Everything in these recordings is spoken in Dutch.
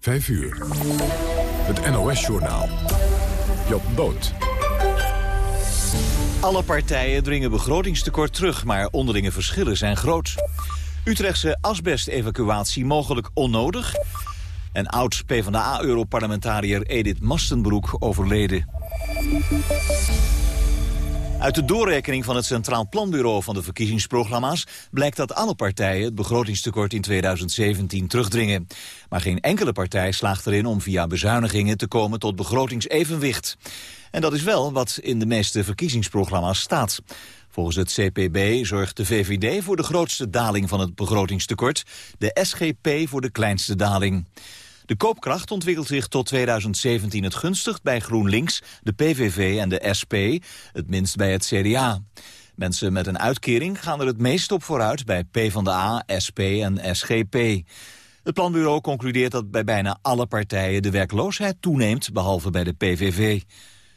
5 uur. Het NOS-journaal. Job Boot. Alle partijen dringen begrotingstekort terug, maar onderlinge verschillen zijn groot. Utrechtse asbestevacuatie mogelijk onnodig. En oud-PVDA-europarlementariër Edith Mastenbroek overleden. Uit de doorrekening van het Centraal Planbureau van de verkiezingsprogramma's blijkt dat alle partijen het begrotingstekort in 2017 terugdringen. Maar geen enkele partij slaagt erin om via bezuinigingen te komen tot begrotingsevenwicht. En dat is wel wat in de meeste verkiezingsprogramma's staat. Volgens het CPB zorgt de VVD voor de grootste daling van het begrotingstekort, de SGP voor de kleinste daling. De koopkracht ontwikkelt zich tot 2017 het gunstigst bij GroenLinks, de PVV en de SP, het minst bij het CDA. Mensen met een uitkering gaan er het meest op vooruit bij PvdA, SP en SGP. Het planbureau concludeert dat bij bijna alle partijen de werkloosheid toeneemt, behalve bij de PVV.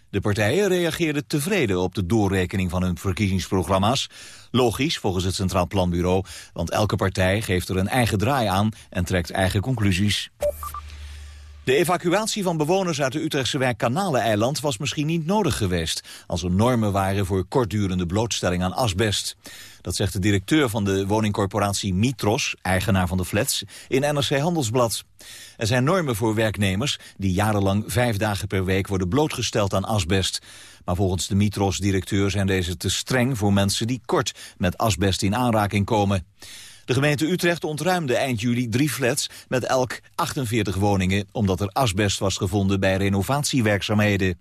De partijen reageerden tevreden op de doorrekening van hun verkiezingsprogramma's. Logisch, volgens het Centraal Planbureau, want elke partij geeft er een eigen draai aan en trekt eigen conclusies. De evacuatie van bewoners uit de Utrechtse wijk Kanaleneiland was misschien niet nodig geweest als er normen waren voor kortdurende blootstelling aan asbest. Dat zegt de directeur van de woningcorporatie Mitros, eigenaar van de flats, in NRC Handelsblad. Er zijn normen voor werknemers die jarenlang vijf dagen per week worden blootgesteld aan asbest. Maar volgens de Mitros-directeur zijn deze te streng voor mensen die kort met asbest in aanraking komen. De gemeente Utrecht ontruimde eind juli drie flats met elk 48 woningen... omdat er asbest was gevonden bij renovatiewerkzaamheden.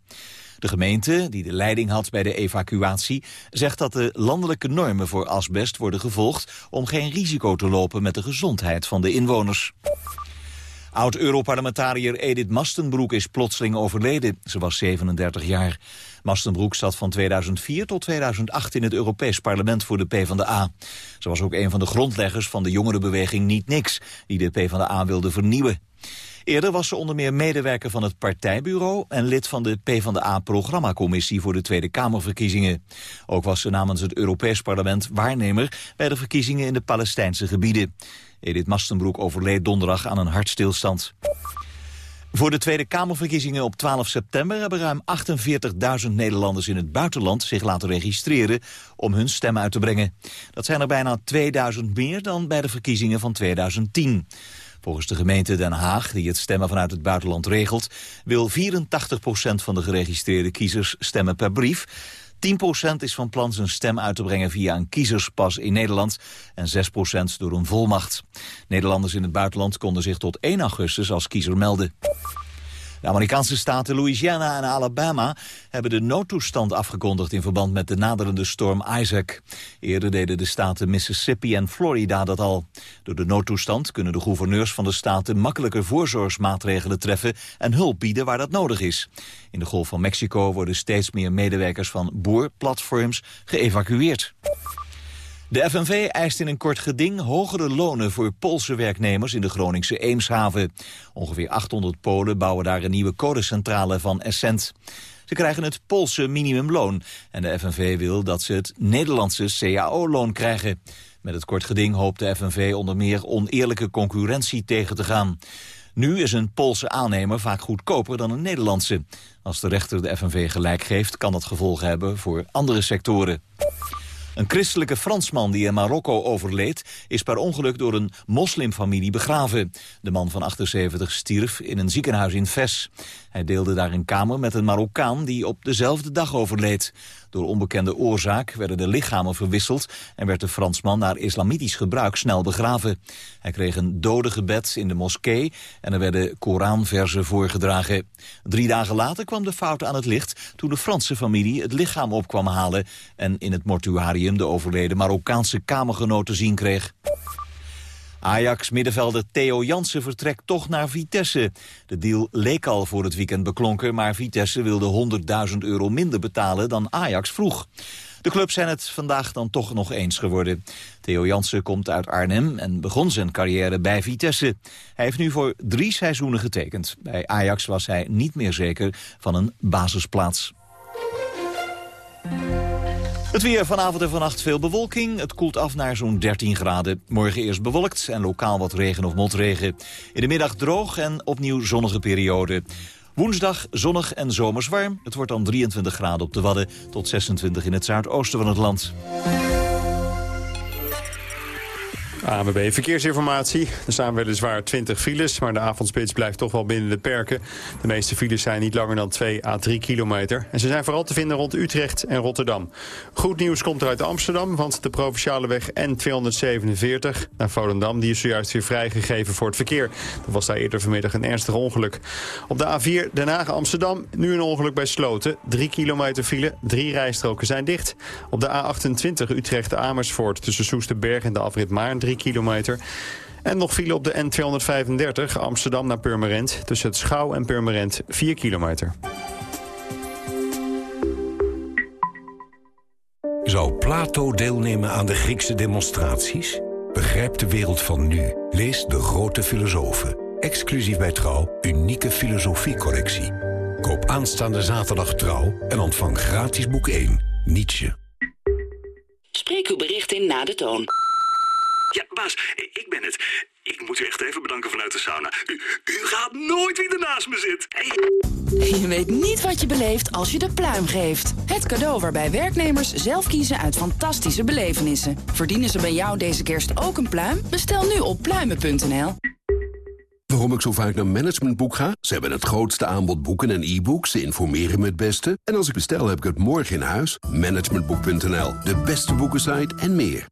De gemeente, die de leiding had bij de evacuatie... zegt dat de landelijke normen voor asbest worden gevolgd... om geen risico te lopen met de gezondheid van de inwoners. Oud-Europarlementariër Edith Mastenbroek is plotseling overleden. Ze was 37 jaar. Mastenbroek zat van 2004 tot 2008 in het Europees Parlement voor de PvdA. Ze was ook een van de grondleggers van de jongerenbeweging Niet Niks... die de PvdA wilde vernieuwen. Eerder was ze onder meer medewerker van het partijbureau... en lid van de PvdA-programmacommissie voor de Tweede Kamerverkiezingen. Ook was ze namens het Europees Parlement waarnemer... bij de verkiezingen in de Palestijnse gebieden. Edith Mastenbroek overleed donderdag aan een hartstilstand. Voor de Tweede Kamerverkiezingen op 12 september hebben ruim 48.000 Nederlanders in het buitenland zich laten registreren om hun stem uit te brengen. Dat zijn er bijna 2000 meer dan bij de verkiezingen van 2010. Volgens de gemeente Den Haag, die het stemmen vanuit het buitenland regelt, wil 84% van de geregistreerde kiezers stemmen per brief. 10% is van plan zijn stem uit te brengen via een kiezerspas in Nederland en 6% door een volmacht. Nederlanders in het buitenland konden zich tot 1 augustus als kiezer melden. De Amerikaanse staten Louisiana en Alabama hebben de noodtoestand afgekondigd in verband met de naderende storm Isaac. Eerder deden de staten Mississippi en Florida dat al. Door de noodtoestand kunnen de gouverneurs van de staten makkelijker voorzorgsmaatregelen treffen en hulp bieden waar dat nodig is. In de Golf van Mexico worden steeds meer medewerkers van boerplatforms geëvacueerd. De FNV eist in een kort geding hogere lonen voor Poolse werknemers in de Groningse Eemshaven. Ongeveer 800 Polen bouwen daar een nieuwe codecentrale van Essent. Ze krijgen het Poolse minimumloon en de FNV wil dat ze het Nederlandse CAO-loon krijgen. Met het kort geding hoopt de FNV onder meer oneerlijke concurrentie tegen te gaan. Nu is een Poolse aannemer vaak goedkoper dan een Nederlandse. Als de rechter de FNV gelijk geeft, kan dat gevolgen hebben voor andere sectoren. Een christelijke Fransman die in Marokko overleed... is per ongeluk door een moslimfamilie begraven. De man van 78 stierf in een ziekenhuis in Ves. Hij deelde daar een kamer met een Marokkaan die op dezelfde dag overleed. Door onbekende oorzaak werden de lichamen verwisseld... en werd de Fransman naar islamitisch gebruik snel begraven. Hij kreeg een dodengebed in de moskee... en er werden Koranversen voorgedragen. Drie dagen later kwam de fout aan het licht... toen de Franse familie het lichaam op kwam halen... en in het mortuarium de overleden Marokkaanse kamergenoot te zien kreeg. Ajax-middenvelder Theo Jansen vertrekt toch naar Vitesse. De deal leek al voor het weekend beklonken... maar Vitesse wilde 100.000 euro minder betalen dan Ajax vroeg. De clubs zijn het vandaag dan toch nog eens geworden. Theo Jansen komt uit Arnhem en begon zijn carrière bij Vitesse. Hij heeft nu voor drie seizoenen getekend. Bij Ajax was hij niet meer zeker van een basisplaats. Het weer vanavond en vannacht veel bewolking. Het koelt af naar zo'n 13 graden. Morgen eerst bewolkt en lokaal wat regen of motregen. In de middag droog en opnieuw zonnige periode. Woensdag zonnig en zomers warm. Het wordt dan 23 graden op de Wadden tot 26 in het zuidoosten van het land. ANWB Verkeersinformatie. Er staan weliswaar 20 files, maar de avondspits blijft toch wel binnen de perken. De meeste files zijn niet langer dan 2 à 3 kilometer. En ze zijn vooral te vinden rond Utrecht en Rotterdam. Goed nieuws komt er uit Amsterdam, want de provinciale weg N247 naar Volendam... die is zojuist weer vrijgegeven voor het verkeer. Er was daar eerder vanmiddag een ernstig ongeluk. Op de A4 Den Haag-Amsterdam nu een ongeluk bij Sloten. 3 kilometer file, drie rijstroken zijn dicht. Op de A28 Utrecht-Amersfoort tussen Soesterberg en de afrit Maarn 3 kilometer. En nog file op de N235 Amsterdam naar Purmerend. Tussen het Schouw en Purmerend 4 kilometer. Zou Plato deelnemen aan de Griekse demonstraties? Begrijp de wereld van nu. Lees De Grote Filosofen. Exclusief bij Trouw, unieke filosofiecollectie. Koop aanstaande zaterdag Trouw en ontvang gratis boek 1, Nietzsche. Spreek uw bericht in na de toon. Ja, baas, ik ben het. Ik moet u echt even bedanken vanuit de sauna. U, u gaat nooit wie ernaast me zit. Hey. Je weet niet wat je beleeft als je de pluim geeft. Het cadeau waarbij werknemers zelf kiezen uit fantastische belevenissen. Verdienen ze bij jou deze kerst ook een pluim? Bestel nu op pluimen.nl. Waarom ik zo vaak naar Managementboek ga? Ze hebben het grootste aanbod boeken en e-books. Ze informeren me het beste. En als ik bestel, heb ik het morgen in huis. Managementboek.nl, de beste boekensite en meer.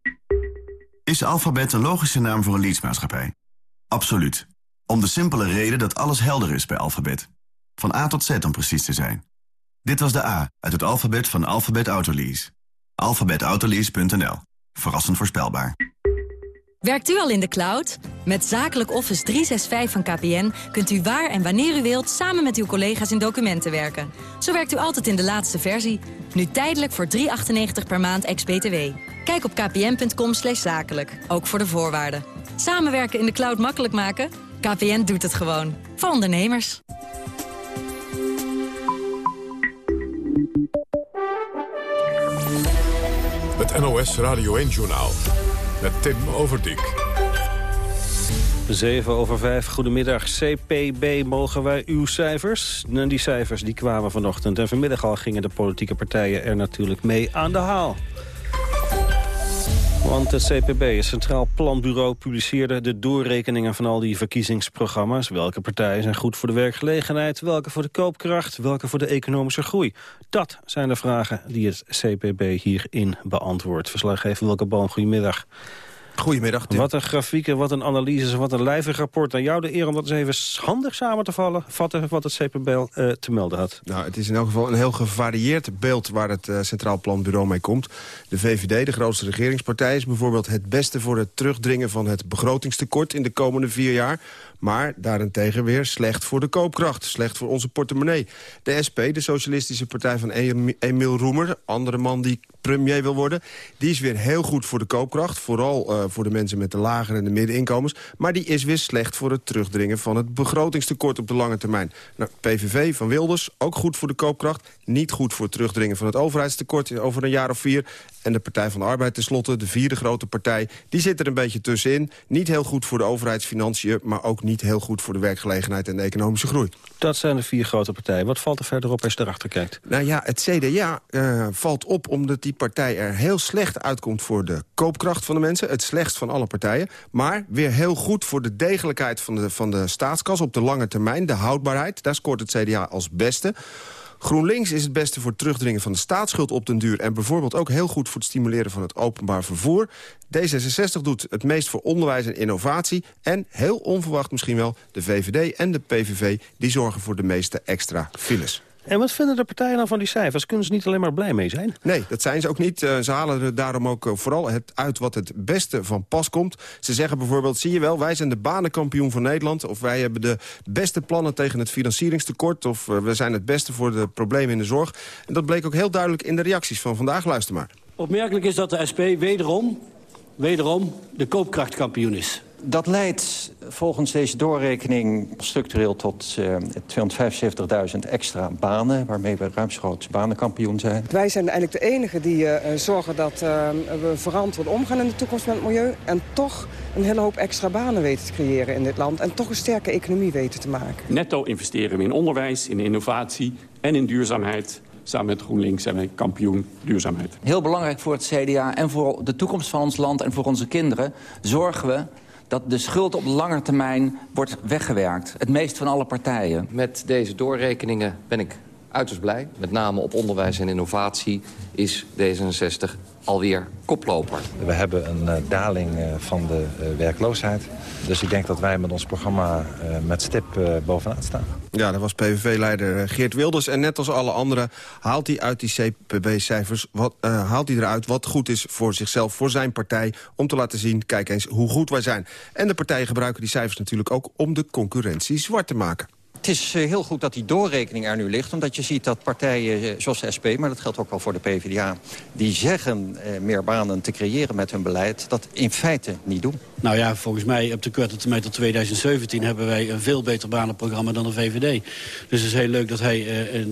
Is Alphabet een logische naam voor een leadsmaatschappij? Absoluut. Om de simpele reden dat alles helder is bij Alphabet. Van A tot Z om precies te zijn. Dit was de A uit het alfabet van Alphabet Autolease. Alphabetautolease.nl. Verrassend voorspelbaar. Werkt u al in de cloud? Met Zakelijk Office 365 van KPN kunt u waar en wanneer u wilt... samen met uw collega's in documenten werken. Zo werkt u altijd in de laatste versie. Nu tijdelijk voor 3,98 per maand ex-BTW. Kijk op kpn.com zakelijk, ook voor de voorwaarden. Samenwerken in de cloud makkelijk maken? KPN doet het gewoon. Voor ondernemers. Het NOS Radio 1-journaal met Tim Overdijk. 7 over 5, goedemiddag. CPB, mogen wij uw cijfers? Nou, die cijfers die kwamen vanochtend en vanmiddag al gingen de politieke partijen er natuurlijk mee aan de haal. Want het CPB, het Centraal Planbureau, publiceerde de doorrekeningen van al die verkiezingsprogramma's. Welke partijen zijn goed voor de werkgelegenheid, welke voor de koopkracht, welke voor de economische groei. Dat zijn de vragen die het CPB hierin beantwoordt. Verslaggever Welke Boom, goedemiddag. Goedemiddag, Tim. Wat een grafieken, wat een analyses, wat een lijvig rapport. Aan jou de eer om dat eens even handig samen te vallen, vatten wat het CPB uh, te melden had. Nou, het is in elk geval een heel gevarieerd beeld waar het uh, Centraal Planbureau mee komt. De VVD, de grootste regeringspartij, is bijvoorbeeld het beste voor het terugdringen van het begrotingstekort in de komende vier jaar. Maar daarentegen weer slecht voor de koopkracht. Slecht voor onze portemonnee. De SP, de Socialistische Partij van Emiel Roemer... andere man die premier wil worden... die is weer heel goed voor de koopkracht. Vooral uh, voor de mensen met de lagere en de middeninkomens. Maar die is weer slecht voor het terugdringen van het begrotingstekort op de lange termijn. Nou, PVV van Wilders, ook goed voor de koopkracht. Niet goed voor het terugdringen van het overheidstekort over een jaar of vier. En de Partij van de Arbeid tenslotte, de vierde grote partij... die zit er een beetje tussenin. Niet heel goed voor de overheidsfinanciën... maar ook niet heel goed voor de werkgelegenheid en de economische groei. Dat zijn de vier grote partijen. Wat valt er verderop als je erachter kijkt? Nou ja, het CDA uh, valt op omdat die partij er heel slecht uitkomt... voor de koopkracht van de mensen. Het slechtst van alle partijen. Maar weer heel goed voor de degelijkheid van de, van de staatskas op de lange termijn. De houdbaarheid, daar scoort het CDA als beste... GroenLinks is het beste voor het terugdringen van de staatsschuld op den duur... en bijvoorbeeld ook heel goed voor het stimuleren van het openbaar vervoer. D66 doet het meest voor onderwijs en innovatie. En, heel onverwacht misschien wel, de VVD en de PVV... die zorgen voor de meeste extra files. En wat vinden de partijen dan van die cijfers? Kunnen ze niet alleen maar blij mee zijn? Nee, dat zijn ze ook niet. Uh, ze halen er daarom ook uh, vooral het uit wat het beste van pas komt. Ze zeggen bijvoorbeeld, zie je wel, wij zijn de banenkampioen van Nederland... of wij hebben de beste plannen tegen het financieringstekort... of uh, we zijn het beste voor de problemen in de zorg. En dat bleek ook heel duidelijk in de reacties van vandaag. Luister maar. Opmerkelijk is dat de SP wederom, wederom de koopkrachtkampioen is. Dat leidt volgens deze doorrekening structureel tot uh, 275.000 extra banen... waarmee we ruimschoots banenkampioen zijn. Wij zijn eigenlijk de enigen die uh, zorgen dat uh, we verantwoord omgaan in de toekomst met het milieu... en toch een hele hoop extra banen weten te creëren in dit land... en toch een sterke economie weten te maken. Netto investeren we in onderwijs, in innovatie en in duurzaamheid... Samen met GroenLinks zijn wij kampioen duurzaamheid. Heel belangrijk voor het CDA en voor de toekomst van ons land en voor onze kinderen... zorgen we dat de schuld op lange termijn wordt weggewerkt. Het meest van alle partijen. Met deze doorrekeningen ben ik uiterst blij. Met name op onderwijs en innovatie is D66 alweer koploper. We hebben een uh, daling uh, van de uh, werkloosheid. Dus ik denk dat wij met ons programma met stip bovenaan staan. Ja, dat was PVV-leider Geert Wilders. En net als alle anderen haalt hij uit die CPB-cijfers... haalt hij eruit wat goed is voor zichzelf, voor zijn partij... om te laten zien, kijk eens hoe goed wij zijn. En de partijen gebruiken die cijfers natuurlijk ook... om de concurrentie zwart te maken. Het is uh, heel goed dat die doorrekening er nu ligt. Omdat je ziet dat partijen uh, zoals de SP, maar dat geldt ook wel voor de PvdA... die zeggen uh, meer banen te creëren met hun beleid, dat in feite niet doen. Nou ja, volgens mij op de korte termijn tot 2017... hebben wij een veel beter banenprogramma dan de VVD. Dus het is heel leuk dat hij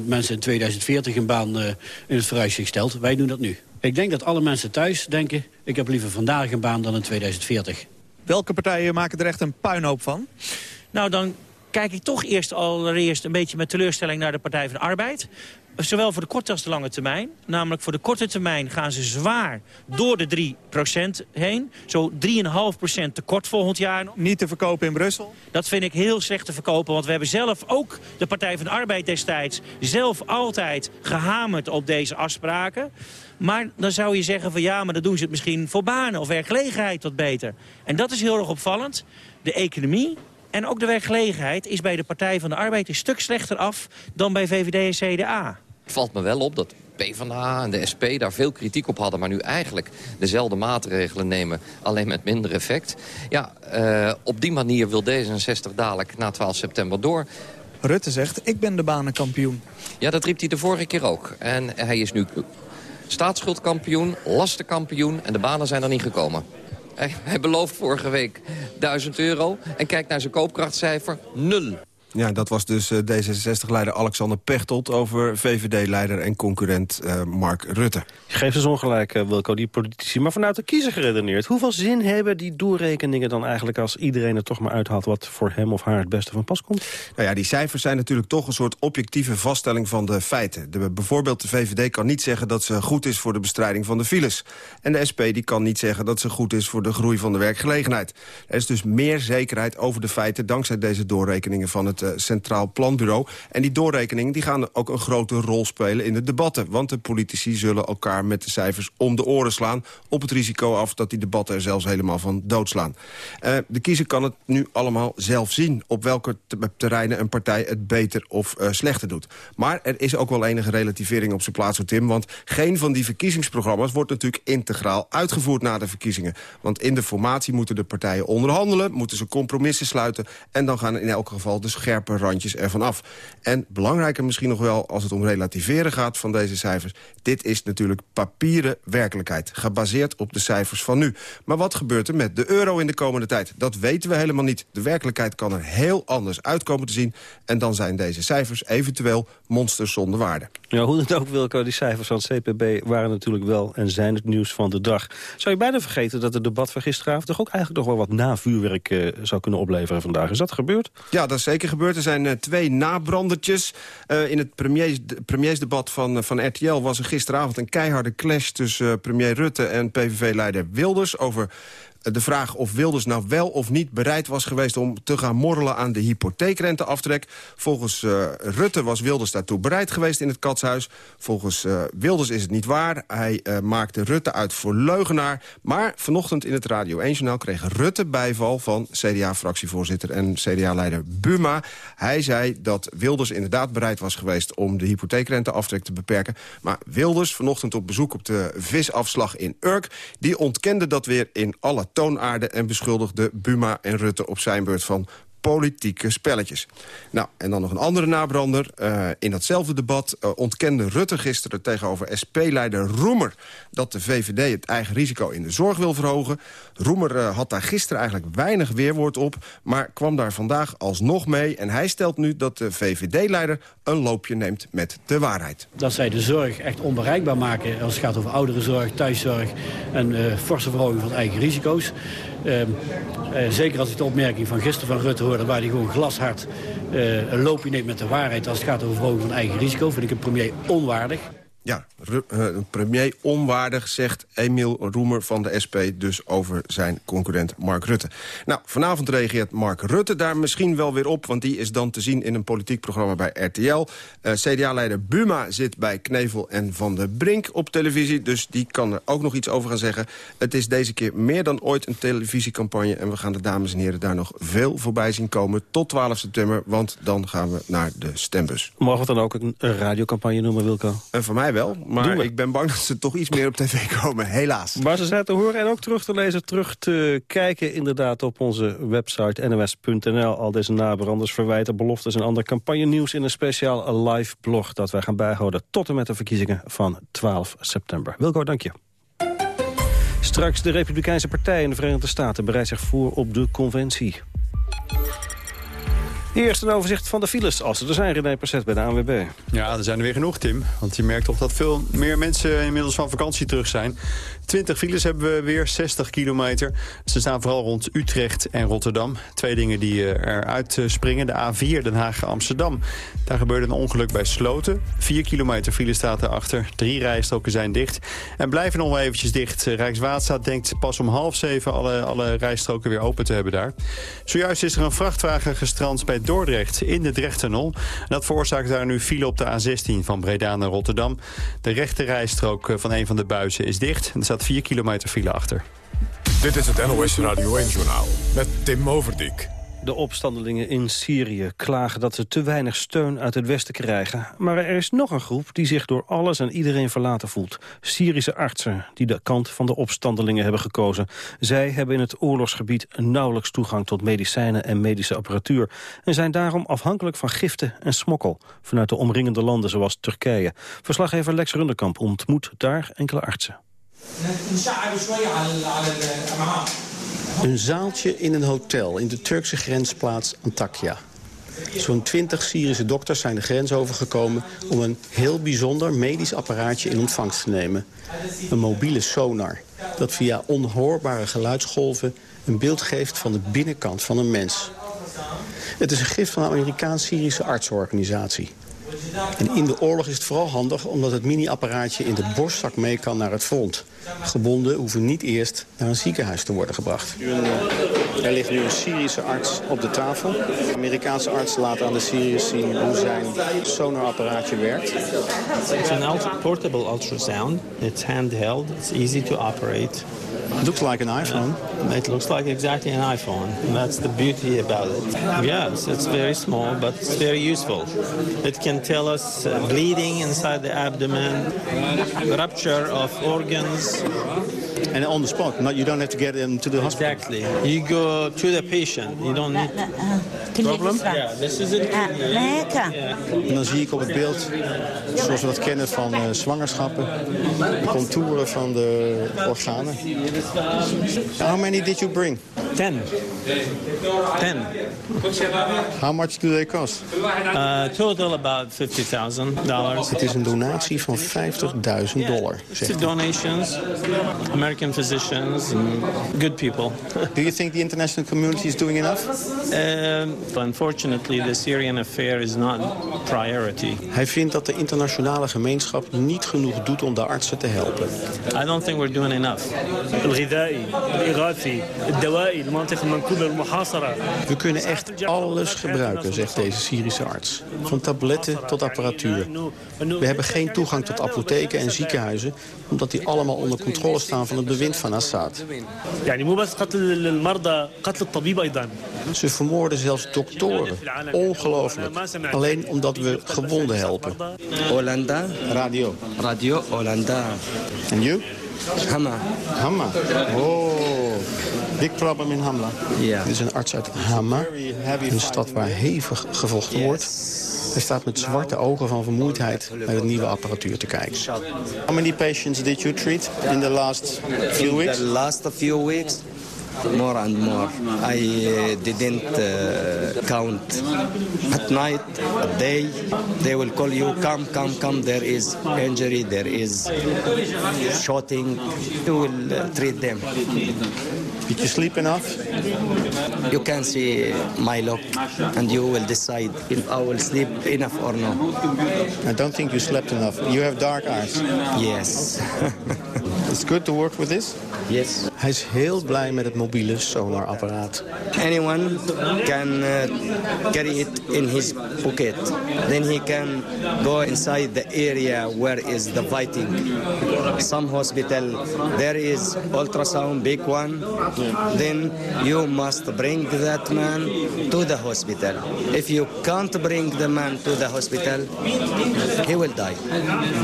mensen in 2040 een baan in het vooruitzicht stelt. Wij doen dat nu. Ik denk dat alle mensen thuis denken... ik heb liever vandaag een baan dan in 2040. Welke partijen maken er echt een puinhoop van? Nou, dan kijk ik toch eerst allereerst een beetje met teleurstelling naar de Partij van de Arbeid. Zowel voor de korte als de lange termijn. Namelijk voor de korte termijn gaan ze zwaar door de 3% heen. Zo 3,5% tekort volgend jaar. Niet te verkopen in Brussel? Dat vind ik heel slecht te verkopen. Want we hebben zelf ook, de Partij van de Arbeid destijds... zelf altijd gehamerd op deze afspraken. Maar dan zou je zeggen van ja, maar dan doen ze het misschien voor banen of werkgelegenheid wat beter. En dat is heel erg opvallend. De economie en ook de werkgelegenheid is bij de Partij van de Arbeid een stuk slechter af dan bij VVD en CDA. Het valt me wel op dat PvdA en de SP daar veel kritiek op hadden... maar nu eigenlijk dezelfde maatregelen nemen, alleen met minder effect. Ja, uh, op die manier wil D66 dadelijk na 12 september door. Rutte zegt, ik ben de banenkampioen. Ja, dat riep hij de vorige keer ook. En hij is nu staatsschuldkampioen, lastenkampioen... en de banen zijn er niet gekomen. Hij, belooft vorige week 1000 euro en kijkt naar zijn koopkrachtcijfer, nul. Ja, dat was dus uh, D66-leider Alexander Pechtold... over VVD-leider en concurrent uh, Mark Rutte. Geef ze ongelijk, uh, Wilco, die politici. Maar vanuit de kiezer geredeneerd. Hoeveel zin hebben die doorrekeningen dan eigenlijk... als iedereen er toch maar uithaalt wat voor hem of haar het beste van pas komt? Nou ja, die cijfers zijn natuurlijk toch een soort objectieve vaststelling van de feiten. De, bijvoorbeeld de VVD kan niet zeggen dat ze goed is voor de bestrijding van de files. En de SP die kan niet zeggen dat ze goed is voor de groei van de werkgelegenheid. Er is dus meer zekerheid over de feiten dankzij deze doorrekeningen van het eh, Centraal Planbureau. En die doorrekeningen die gaan ook een grote rol spelen in de debatten. Want de politici zullen elkaar met de cijfers om de oren slaan... op het risico af dat die debatten er zelfs helemaal van doodslaan. Uh, de kiezer kan het nu allemaal zelf zien... op welke terreinen een partij het beter of uh, slechter doet. Maar er is ook wel enige relativering op zijn plaats, Tim... want geen van die verkiezingsprogramma's wordt natuurlijk integraal uitgevoerd na de verkiezingen. Want in de formatie moeten de partijen onderhandelen... moeten ze compromissen sluiten... en dan gaan in elk geval de scherpe randjes ervan af. En belangrijker misschien nog wel als het om relativeren gaat van deze cijfers... dit is natuurlijk papieren werkelijkheid, gebaseerd op de cijfers van nu. Maar wat gebeurt er met de euro in de komende tijd? Dat weten we helemaal niet. De werkelijkheid kan er heel anders uitkomen te zien... en dan zijn deze cijfers eventueel monsters zonder waarde. Ja, hoe het ook, Wilco, die cijfers van het CPB waren natuurlijk wel... en zijn het nieuws van de dag. Zou je bijna vergeten dat het debat van gisteravond... toch ook eigenlijk nog wel wat navuurwerk uh, zou kunnen opleveren vandaag? Is dat gebeurd? Ja, dat is zeker gebeurd. Er zijn uh, twee nabrandertjes. Uh, in het premiers, premiersdebat van, van RTL was er gisteravond een keiharde clash... tussen premier Rutte en PVV-leider Wilders... over de vraag of Wilders nou wel of niet bereid was geweest... om te gaan morrelen aan de hypotheekrenteaftrek. Volgens uh, Rutte was Wilders daartoe bereid geweest in het katshuis. Volgens uh, Wilders is het niet waar. Hij maakte Rutte uit voor leugenaar. Maar vanochtend in het Radio 1-journaal kreeg Rutte bijval... van CDA-fractievoorzitter en CDA-leider Buma. Hij zei dat Wilders inderdaad bereid was geweest... om de hypotheekrenteaftrek te beperken. Maar Wilders, vanochtend op bezoek op de visafslag in Urk... die ontkende dat weer in alle toonaarde... en beschuldigde Buma en Rutte op zijn beurt van politieke spelletjes. Nou, en dan nog een andere nabrander. Uh, in datzelfde debat uh, ontkende Rutte gisteren tegenover SP-leider Roemer... dat de VVD het eigen risico in de zorg wil verhogen. Roemer uh, had daar gisteren eigenlijk weinig weerwoord op... maar kwam daar vandaag alsnog mee. En hij stelt nu dat de VVD-leider een loopje neemt met de waarheid. Dat zij de zorg echt onbereikbaar maken als het gaat over ouderenzorg, thuiszorg... en forse verhoging van eigen risico's. Uh, uh, zeker als ik de opmerking van gisteren van Rutte hoorde... waar hij gewoon glashard uh, een loopje neemt met de waarheid... als het gaat over verhoging van eigen risico, vind ik een premier onwaardig. Ja, een premier onwaardig, zegt Emiel Roemer van de SP... dus over zijn concurrent Mark Rutte. Nou, vanavond reageert Mark Rutte daar misschien wel weer op... want die is dan te zien in een politiek programma bij RTL. Uh, CDA-leider Buma zit bij Knevel en Van der Brink op televisie... dus die kan er ook nog iets over gaan zeggen. Het is deze keer meer dan ooit een televisiecampagne... en we gaan de dames en heren daar nog veel voorbij zien komen... tot 12 september, want dan gaan we naar de stembus. Mogen we dan ook een radiocampagne noemen, Wilco? En voor mij wel. Maar ik ben bang dat ze toch iets meer op tv komen, helaas. Maar ze zijn te horen en ook terug te lezen, terug te kijken... inderdaad op onze website nos.nl. Al deze nabranders, verwijten, beloftes en ander campagne-nieuws... in een speciaal live blog dat wij gaan bijhouden... tot en met de verkiezingen van 12 september. Wilco, dank je. Straks de Republikeinse Partij in de Verenigde Staten bereidt zich voor op de conventie. Eerst een overzicht van de files, als er zijn, René Percet bij de ANWB. Ja, er zijn er weer genoeg, Tim. Want je merkt toch dat veel meer mensen inmiddels van vakantie terug zijn. 20 files hebben we weer, 60 kilometer. Ze staan vooral rond Utrecht en Rotterdam. Twee dingen die eh, eruit eh, springen. De A4 Den Haag-Amsterdam. Daar gebeurde een ongeluk bij Sloten. 4 kilometer file staat erachter. Drie rijstroken zijn dicht. En blijven nog wel eventjes dicht. Rijkswaterstaat denkt pas om half zeven alle, alle rijstroken weer open te hebben daar. Zojuist is er een vrachtwagen gestrand bij Dordrecht in de Drechttunnel. Dat veroorzaakt daar nu file op de A16 van Breda naar Rotterdam. De rechte rijstrook van een van de buizen is dicht. Staat 4 kilometer file achter. Dit is het NOS Radio 1-journaal met Tim Overdijk. De opstandelingen in Syrië klagen dat ze te weinig steun uit het Westen krijgen. Maar er is nog een groep die zich door alles en iedereen verlaten voelt. Syrische artsen die de kant van de opstandelingen hebben gekozen. Zij hebben in het oorlogsgebied nauwelijks toegang tot medicijnen en medische apparatuur. En zijn daarom afhankelijk van giften en smokkel vanuit de omringende landen zoals Turkije. Verslaggever Lex Runderkamp ontmoet daar enkele artsen. Een zaaltje in een hotel in de Turkse grensplaats Antakya. Zo'n twintig Syrische dokters zijn de grens overgekomen... om een heel bijzonder medisch apparaatje in ontvangst te nemen. Een mobiele sonar dat via onhoorbare geluidsgolven... een beeld geeft van de binnenkant van een mens. Het is een gift van de Amerikaans-Syrische artsorganisatie. En in de oorlog is het vooral handig omdat het mini-apparaatje in de borstzak mee kan naar het front. Gewonden hoeven niet eerst naar een ziekenhuis te worden gebracht. Er ligt nu een Syrische arts op de tafel. De Amerikaanse arts laat aan de Syriërs zien hoe zijn sonarapparaatje werkt. It's an portable ultrasound. It's handheld. It's easy to operate. It looks like an iPhone. It looks like exactly an iPhone. That's the beauty about it. Yes, it's very small, but it's very useful. It can tell us uh, bleeding inside the abdomen, rupture of organs. And on the spot, not, you don't have to get them to the hospital. Exactly. You go to the patient. You don't need... Problem? Yeah, this is it. En dan zie ik op het beeld, zoals we dat kennen van uh, zwangerschappen, de contouren van de organen. How many did you bring? Ten. Ten. How much do they cost? Uh, total about $50,000. Het is een donatie van 50.000 dollar. Zegt donations, American physicians, and good people. do you think the international community is doing enough? Uh, unfortunately, the Syrian affair is not priority. Hij vindt dat de internationale gemeenschap niet genoeg doet om de artsen te helpen. I don't think we're doing enough. We kunnen echt alles gebruiken, zegt deze Syrische arts. Van tabletten tot apparatuur. We hebben geen toegang tot apotheken en ziekenhuizen... omdat die allemaal onder controle staan van het bewind van Assad. Ze vermoorden zelfs doktoren. Ongelooflijk. Alleen omdat we gewonden helpen. Hollanda. Radio. Radio Hollanda. En you? Hamma. Hamma. Oh. Big problem in Hamla. Ja. Dit is een arts uit Hama, een stad waar hevig gevochten wordt. Hij staat met zwarte ogen van vermoeidheid naar de nieuwe apparatuur te kijken. How many patients did you treat in the last few weeks? The last few weeks, more and more. I didn't uh, count. At night, at day, they will call you, come, come, come. There is injury, there is shooting. You will uh, treat them. Did you sleep enough? You can see my look, and you will decide if I will sleep enough or no. I don't think you slept enough. You have dark eyes. Yes. It's good to work with this? Yes. Hij is heel blij met het mobiele sonarapparaat. Anyone can uh, carry it in his pocket. Then he can go inside the area where is the fighting. Some hospital, there is ultrasound, big one. Then you must bring that man to the hospital. If you can't bring the man to the hospital, he will die.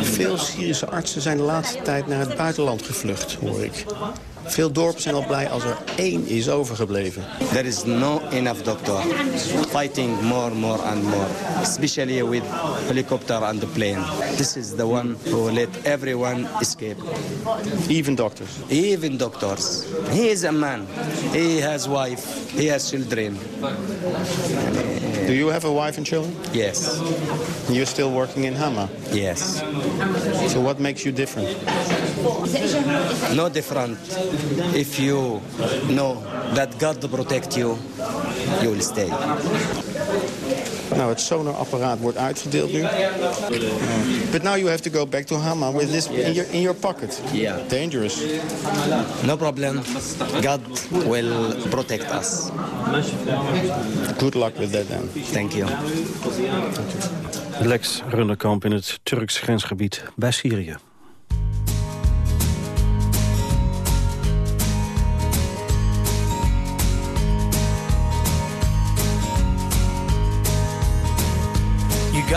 Veel Syrische artsen zijn de laatste tijd naar het buitenland gevlucht, hoor ik. Veel dorpen zijn al blij als er één is overgebleven. There is no enough doctor. Fighting more, more and more. Especially with helicopter and the plane. This is the one who let everyone escape. Even doctors? Even doctors. He is a man. He has wife. He has children. Do you have a wife and children? Yes. You're still working in Hama? Yes. So what makes you different? No different. If you know that God protect you, you will stay. Nou, het sonarapparaat wordt uitgedeeld nu. But now you have to go back to Hama with this in your, in your pocket. Yeah. Dangerous. No problem. God will protect us. Good luck with that then. Thank you. Lex Runderkamp in het Turks grensgebied bij Syrië.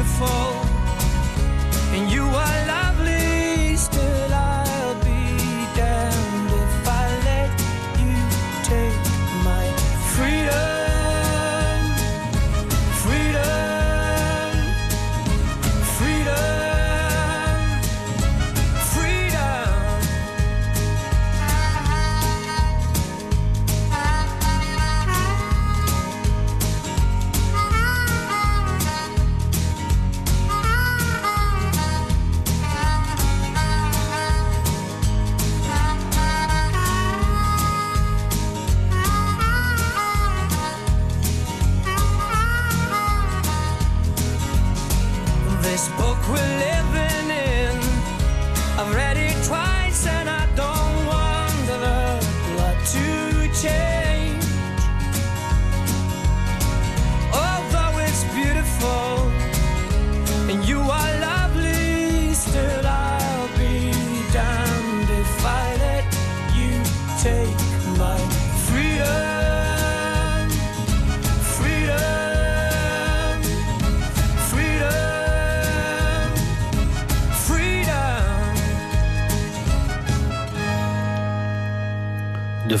beautiful and you are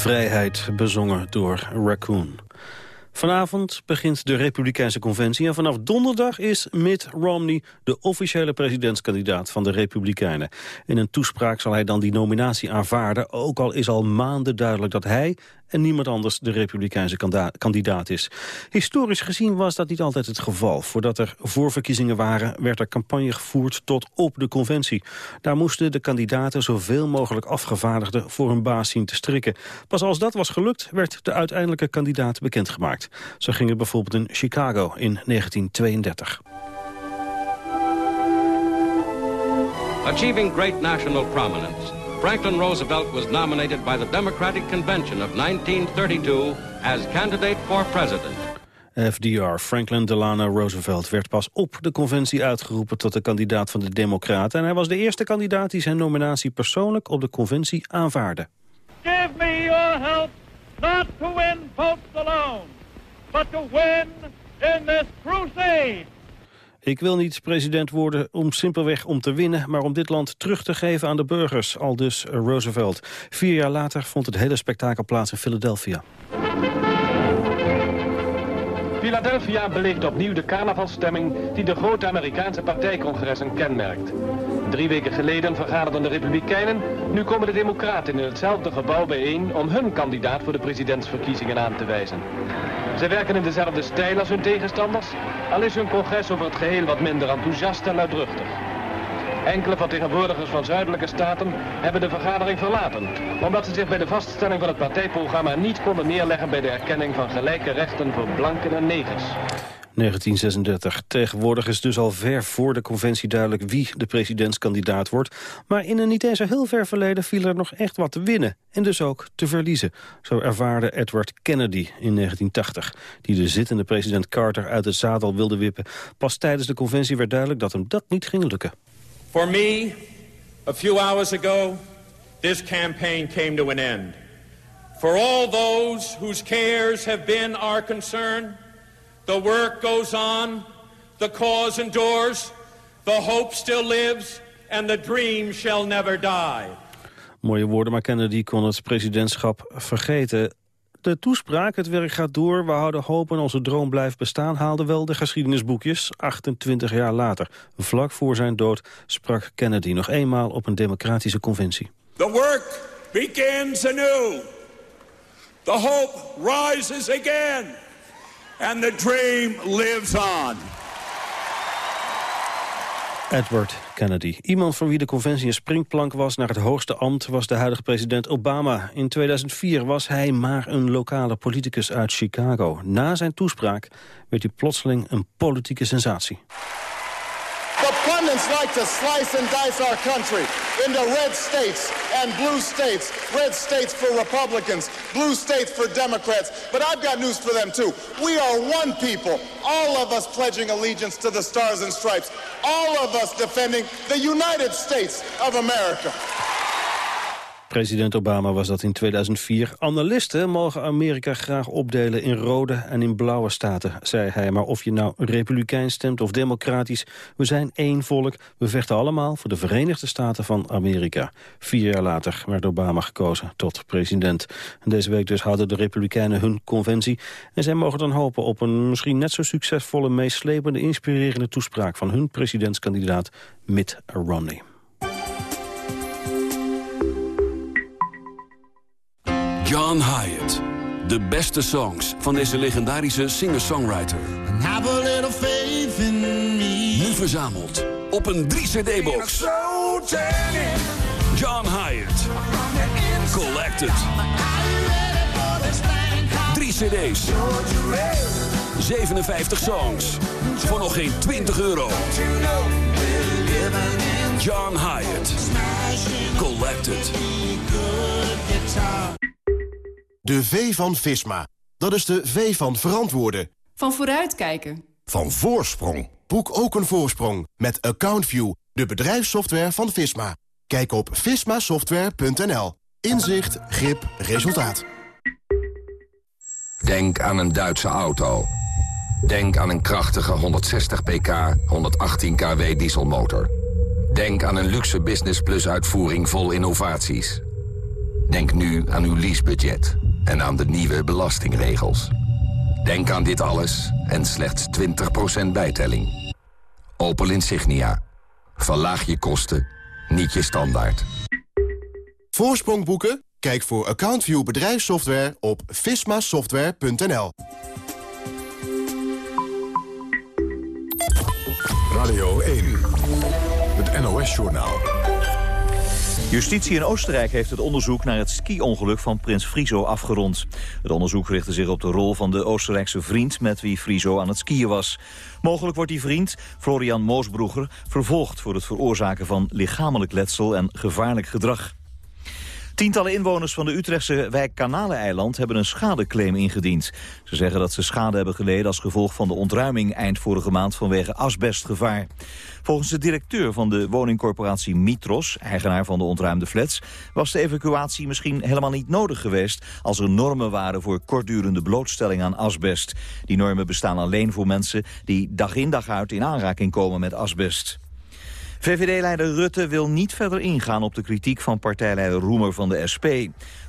vrijheid bezongen door Raccoon. Vanavond begint de Republikeinse Conventie en vanaf donderdag is Mitt Romney de officiële presidentskandidaat van de Republikeinen. In een toespraak zal hij dan die nominatie aanvaarden, ook al is al maanden duidelijk dat hij en niemand anders de Republikeinse kandidaat is. Historisch gezien was dat niet altijd het geval. Voordat er voorverkiezingen waren, werd er campagne gevoerd tot op de conventie. Daar moesten de kandidaten zoveel mogelijk afgevaardigden voor hun baas zien te strikken. Pas als dat was gelukt, werd de uiteindelijke kandidaat bekendgemaakt. Zo ging het bijvoorbeeld in Chicago in 1932. Achieving great national prominence. Franklin Roosevelt was nominated by the Democratic Convention of 1932 as candidate for president. FDR, Franklin Delano Roosevelt, werd pas op de conventie uitgeroepen tot de kandidaat van de Democraten. En hij was de eerste kandidaat die zijn nominatie persoonlijk op de conventie aanvaarde. Give me your help not to win votes alone, but to win in this crusade. Ik wil niet president worden om simpelweg om te winnen... maar om dit land terug te geven aan de burgers, al dus Roosevelt. Vier jaar later vond het hele spektakel plaats in Philadelphia. Philadelphia beleeft opnieuw de carnavalstemming die de grote Amerikaanse partijcongressen kenmerkt. Drie weken geleden vergaderden de Republikeinen, nu komen de Democraten in hetzelfde gebouw bijeen om hun kandidaat voor de presidentsverkiezingen aan te wijzen. Zij werken in dezelfde stijl als hun tegenstanders, al is hun congres over het geheel wat minder enthousiast en luidruchtig. Enkele vertegenwoordigers van zuidelijke staten hebben de vergadering verlaten, omdat ze zich bij de vaststelling van het partijprogramma niet konden neerleggen bij de erkenning van gelijke rechten voor blanken en negers. 1936. Tegenwoordig is dus al ver voor de conventie duidelijk wie de presidentskandidaat wordt. Maar in een niet eens zo heel ver verleden viel er nog echt wat te winnen. En dus ook te verliezen. Zo ervaarde Edward Kennedy in 1980. Die de zittende president Carter uit het zadel wilde wippen. Pas tijdens de conventie werd duidelijk dat hem dat niet ging lukken. For me, a few hours ago, this campaign came to an end. For all those whose cares have been our concern, the work goes on, the cause endures, the hope still lives, and the dream shall never die. Mooie woorden, maar Kennedy kon het presidentschap vergeten. De toespraak, het werk gaat door, we houden hoop en onze droom blijft bestaan... haalde wel de geschiedenisboekjes 28 jaar later. Vlak voor zijn dood sprak Kennedy nog eenmaal op een democratische conventie. The work begins anew. The hope rises again. And the dream lives on. Edward Kennedy. Iemand van wie de conventie een springplank was naar het hoogste ambt... was de huidige president Obama. In 2004 was hij maar een lokale politicus uit Chicago. Na zijn toespraak werd hij plotseling een politieke sensatie. Pundits like to slice and dice our country into red states and blue states. Red states for Republicans, blue states for Democrats. But I've got news for them, too. We are one people, all of us pledging allegiance to the Stars and Stripes, all of us defending the United States of America. President Obama was dat in 2004. Analisten mogen Amerika graag opdelen in rode en in blauwe staten, zei hij. Maar of je nou republikein stemt of democratisch, we zijn één volk. We vechten allemaal voor de Verenigde Staten van Amerika. Vier jaar later werd Obama gekozen tot president. En deze week dus houden de republikeinen hun conventie. En zij mogen dan hopen op een misschien net zo succesvolle, meeslepende, inspirerende toespraak van hun presidentskandidaat Mitt Romney. John Hyatt. De beste songs van deze legendarische singer-songwriter. Nu verzameld op een 3-cd-box. John Hyatt. Collected. 3 cd's. 57 songs. Voor nog geen 20 euro. John Hyatt. Collected. De V van Visma. Dat is de V van verantwoorden. Van vooruitkijken. Van voorsprong. Boek ook een voorsprong met AccountView, de bedrijfssoftware van Visma. Kijk op vismasoftware.nl. Inzicht, grip, resultaat. Denk aan een Duitse auto. Denk aan een krachtige 160 pk, 118 kW dieselmotor. Denk aan een luxe Business Plus uitvoering vol innovaties. Denk nu aan uw leasebudget en aan de nieuwe belastingregels. Denk aan dit alles en slechts 20% bijtelling. Opel Insignia. Verlaag je kosten, niet je standaard. Voorsprong boeken? Kijk voor AccountView bedrijfssoftware op vismasoftware.nl. Radio 1, het NOS-journaal. Justitie in Oostenrijk heeft het onderzoek naar het ski-ongeluk van prins Friso afgerond. Het onderzoek richtte zich op de rol van de Oostenrijkse vriend met wie Friso aan het skiën was. Mogelijk wordt die vriend, Florian Moosbroeger, vervolgd voor het veroorzaken van lichamelijk letsel en gevaarlijk gedrag. Tientallen inwoners van de Utrechtse wijk Kanaleneiland hebben een schadeclaim ingediend. Ze zeggen dat ze schade hebben geleden als gevolg van de ontruiming eind vorige maand vanwege asbestgevaar. Volgens de directeur van de woningcorporatie Mitros, eigenaar van de ontruimde flats, was de evacuatie misschien helemaal niet nodig geweest als er normen waren voor kortdurende blootstelling aan asbest. Die normen bestaan alleen voor mensen die dag in dag uit in aanraking komen met asbest. VVD-leider Rutte wil niet verder ingaan op de kritiek van partijleider Roemer van de SP.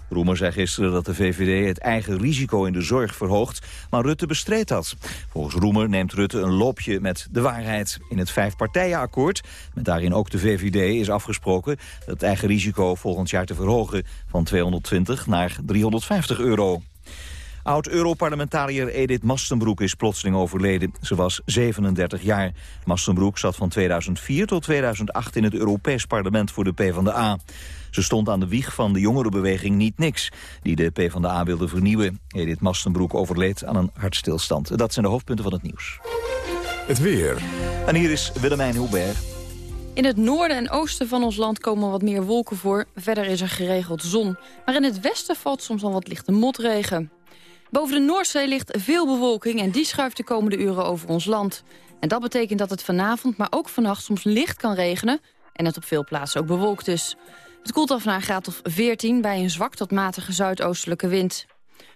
Roemer zei gisteren dat de VVD het eigen risico in de zorg verhoogt, maar Rutte bestreed dat. Volgens Roemer neemt Rutte een loopje met de waarheid. In het vijfpartijenakkoord, met daarin ook de VVD, is afgesproken het eigen risico volgend jaar te verhogen van 220 naar 350 euro. Oud-Europarlementariër Edith Mastenbroek is plotseling overleden. Ze was 37 jaar. Mastenbroek zat van 2004 tot 2008 in het Europees Parlement voor de PvdA. Ze stond aan de wieg van de jongerenbeweging Niet Niks, die de PvdA wilde vernieuwen. Edith Mastenbroek overleed aan een hartstilstand. Dat zijn de hoofdpunten van het nieuws. Het weer. En hier is Willemijn Hubert. In het noorden en oosten van ons land komen wat meer wolken voor. Verder is er geregeld zon. Maar in het westen valt soms al wat lichte motregen. Boven de Noordzee ligt veel bewolking en die schuift de komende uren over ons land. En dat betekent dat het vanavond, maar ook vannacht soms licht kan regenen... en het op veel plaatsen ook bewolkt is. Het koelt af naar een graad of 14 bij een zwak tot matige zuidoostelijke wind.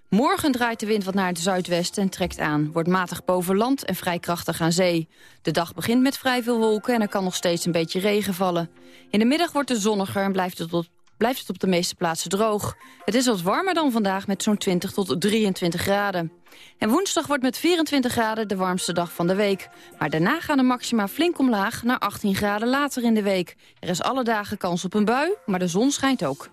Morgen draait de wind wat naar het zuidwesten en trekt aan. Wordt matig boven land en vrij krachtig aan zee. De dag begint met vrij veel wolken en er kan nog steeds een beetje regen vallen. In de middag wordt het zonniger en blijft het tot blijft het op de meeste plaatsen droog. Het is wat warmer dan vandaag met zo'n 20 tot 23 graden. En woensdag wordt met 24 graden de warmste dag van de week. Maar daarna gaan de maxima flink omlaag naar 18 graden later in de week. Er is alle dagen kans op een bui, maar de zon schijnt ook.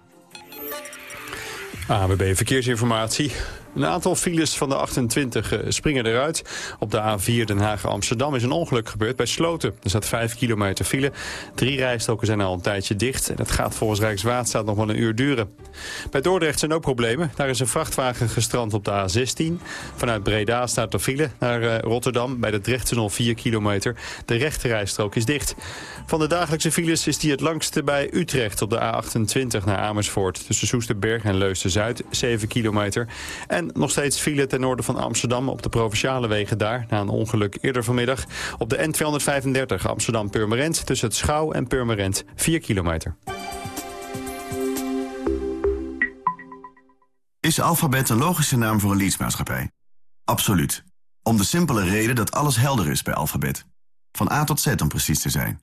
ABB Verkeersinformatie. Een aantal files van de 28 springen eruit. Op de A4 Den Haag-Amsterdam is een ongeluk gebeurd bij Sloten. Er staat 5 kilometer file. Drie rijstroken zijn al een tijdje dicht. En het gaat volgens Rijkswaterstaat nog wel een uur duren. Bij Dordrecht zijn ook problemen. Daar is een vrachtwagen gestrand op de A16. Vanuit Breda staat er file naar Rotterdam. Bij de Drechttunnel 4 kilometer. De rechte rijstrook is dicht. Van de dagelijkse files is die het langste bij Utrecht op de A28 naar Amersfoort. Tussen Soesterberg en Leusden-Zuid, 7 kilometer. Nog steeds file ten noorden van Amsterdam op de provinciale wegen daar... na een ongeluk eerder vanmiddag. Op de N235 Amsterdam-Purmerend tussen het Schouw en Purmerend 4 kilometer. Is alfabet een logische naam voor een leadsmaatschappij? Absoluut. Om de simpele reden dat alles helder is bij alfabet. Van A tot Z om precies te zijn.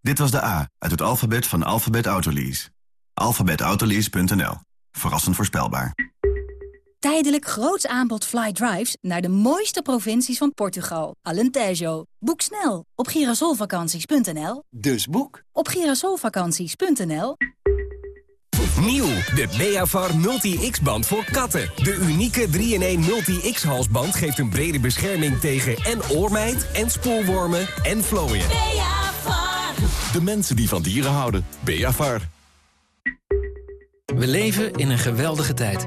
Dit was de A uit het alfabet van Alphabet Autolease. Alphabetautolease.nl. Verrassend voorspelbaar. Tijdelijk groots aanbod fly drives naar de mooiste provincies van Portugal. Alentejo. Boek snel op girasolvakanties.nl. Dus boek op girasolvakanties.nl. Nieuw, de Beavar Multi-X-band voor katten. De unieke 3-in-1 Multi-X-halsband geeft een brede bescherming tegen en oormijt... en spoorwormen en vlooien. Beavar. De mensen die van dieren houden. Beavar. We leven in een geweldige tijd.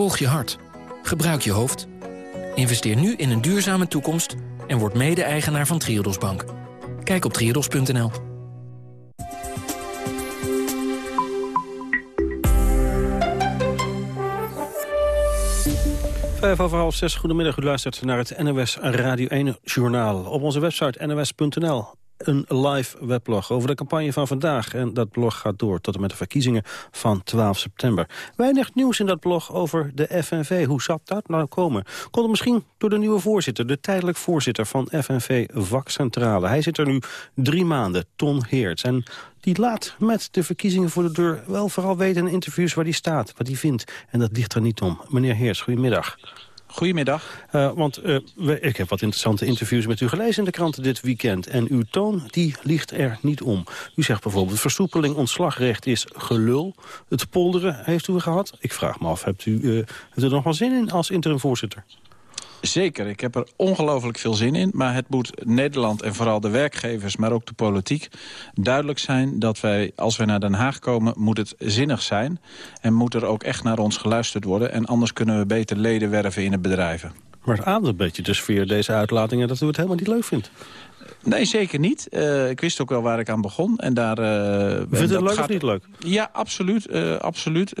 Volg je hart. Gebruik je hoofd. Investeer nu in een duurzame toekomst en word mede-eigenaar van Triodos Bank. Kijk op triodos.nl. Vijf over half zes, goedemiddag. U luistert naar het NOS Radio 1 Journaal. Op onze website nos.nl een live weblog over de campagne van vandaag. En dat blog gaat door tot en met de verkiezingen van 12 september. Weinig nieuws in dat blog over de FNV. Hoe zat dat nou komen? Komt het misschien door de nieuwe voorzitter, de tijdelijk voorzitter van FNV Vakcentrale. Hij zit er nu drie maanden, Ton Heerts. En die laat met de verkiezingen voor de deur wel vooral weten in interviews waar hij staat, wat hij vindt. En dat ligt er niet om. Meneer Heerts, goedemiddag. Goedemiddag. Uh, want we, ik heb wat interessante interviews met u gelezen in de kranten dit weekend. En uw toon, die ligt er niet om. U zegt bijvoorbeeld, versoepeling ontslagrecht is gelul. Het polderen heeft u gehad. Ik vraag me af, hebt u, uh, er nog wel zin in als interimvoorzitter? Zeker, ik heb er ongelooflijk veel zin in. Maar het moet Nederland en vooral de werkgevers, maar ook de politiek... duidelijk zijn dat wij, als wij naar Den Haag komen, moet het zinnig zijn. En moet er ook echt naar ons geluisterd worden. En anders kunnen we beter leden werven in de bedrijven. Maar het ademt een beetje dus via deze uitlatingen dat u het helemaal niet leuk vindt. Nee, zeker niet. Uh, ik wist ook wel waar ik aan begon. En daar, uh, Vindt het leuk gaat... of niet leuk? Ja, absoluut. Uh, absoluut.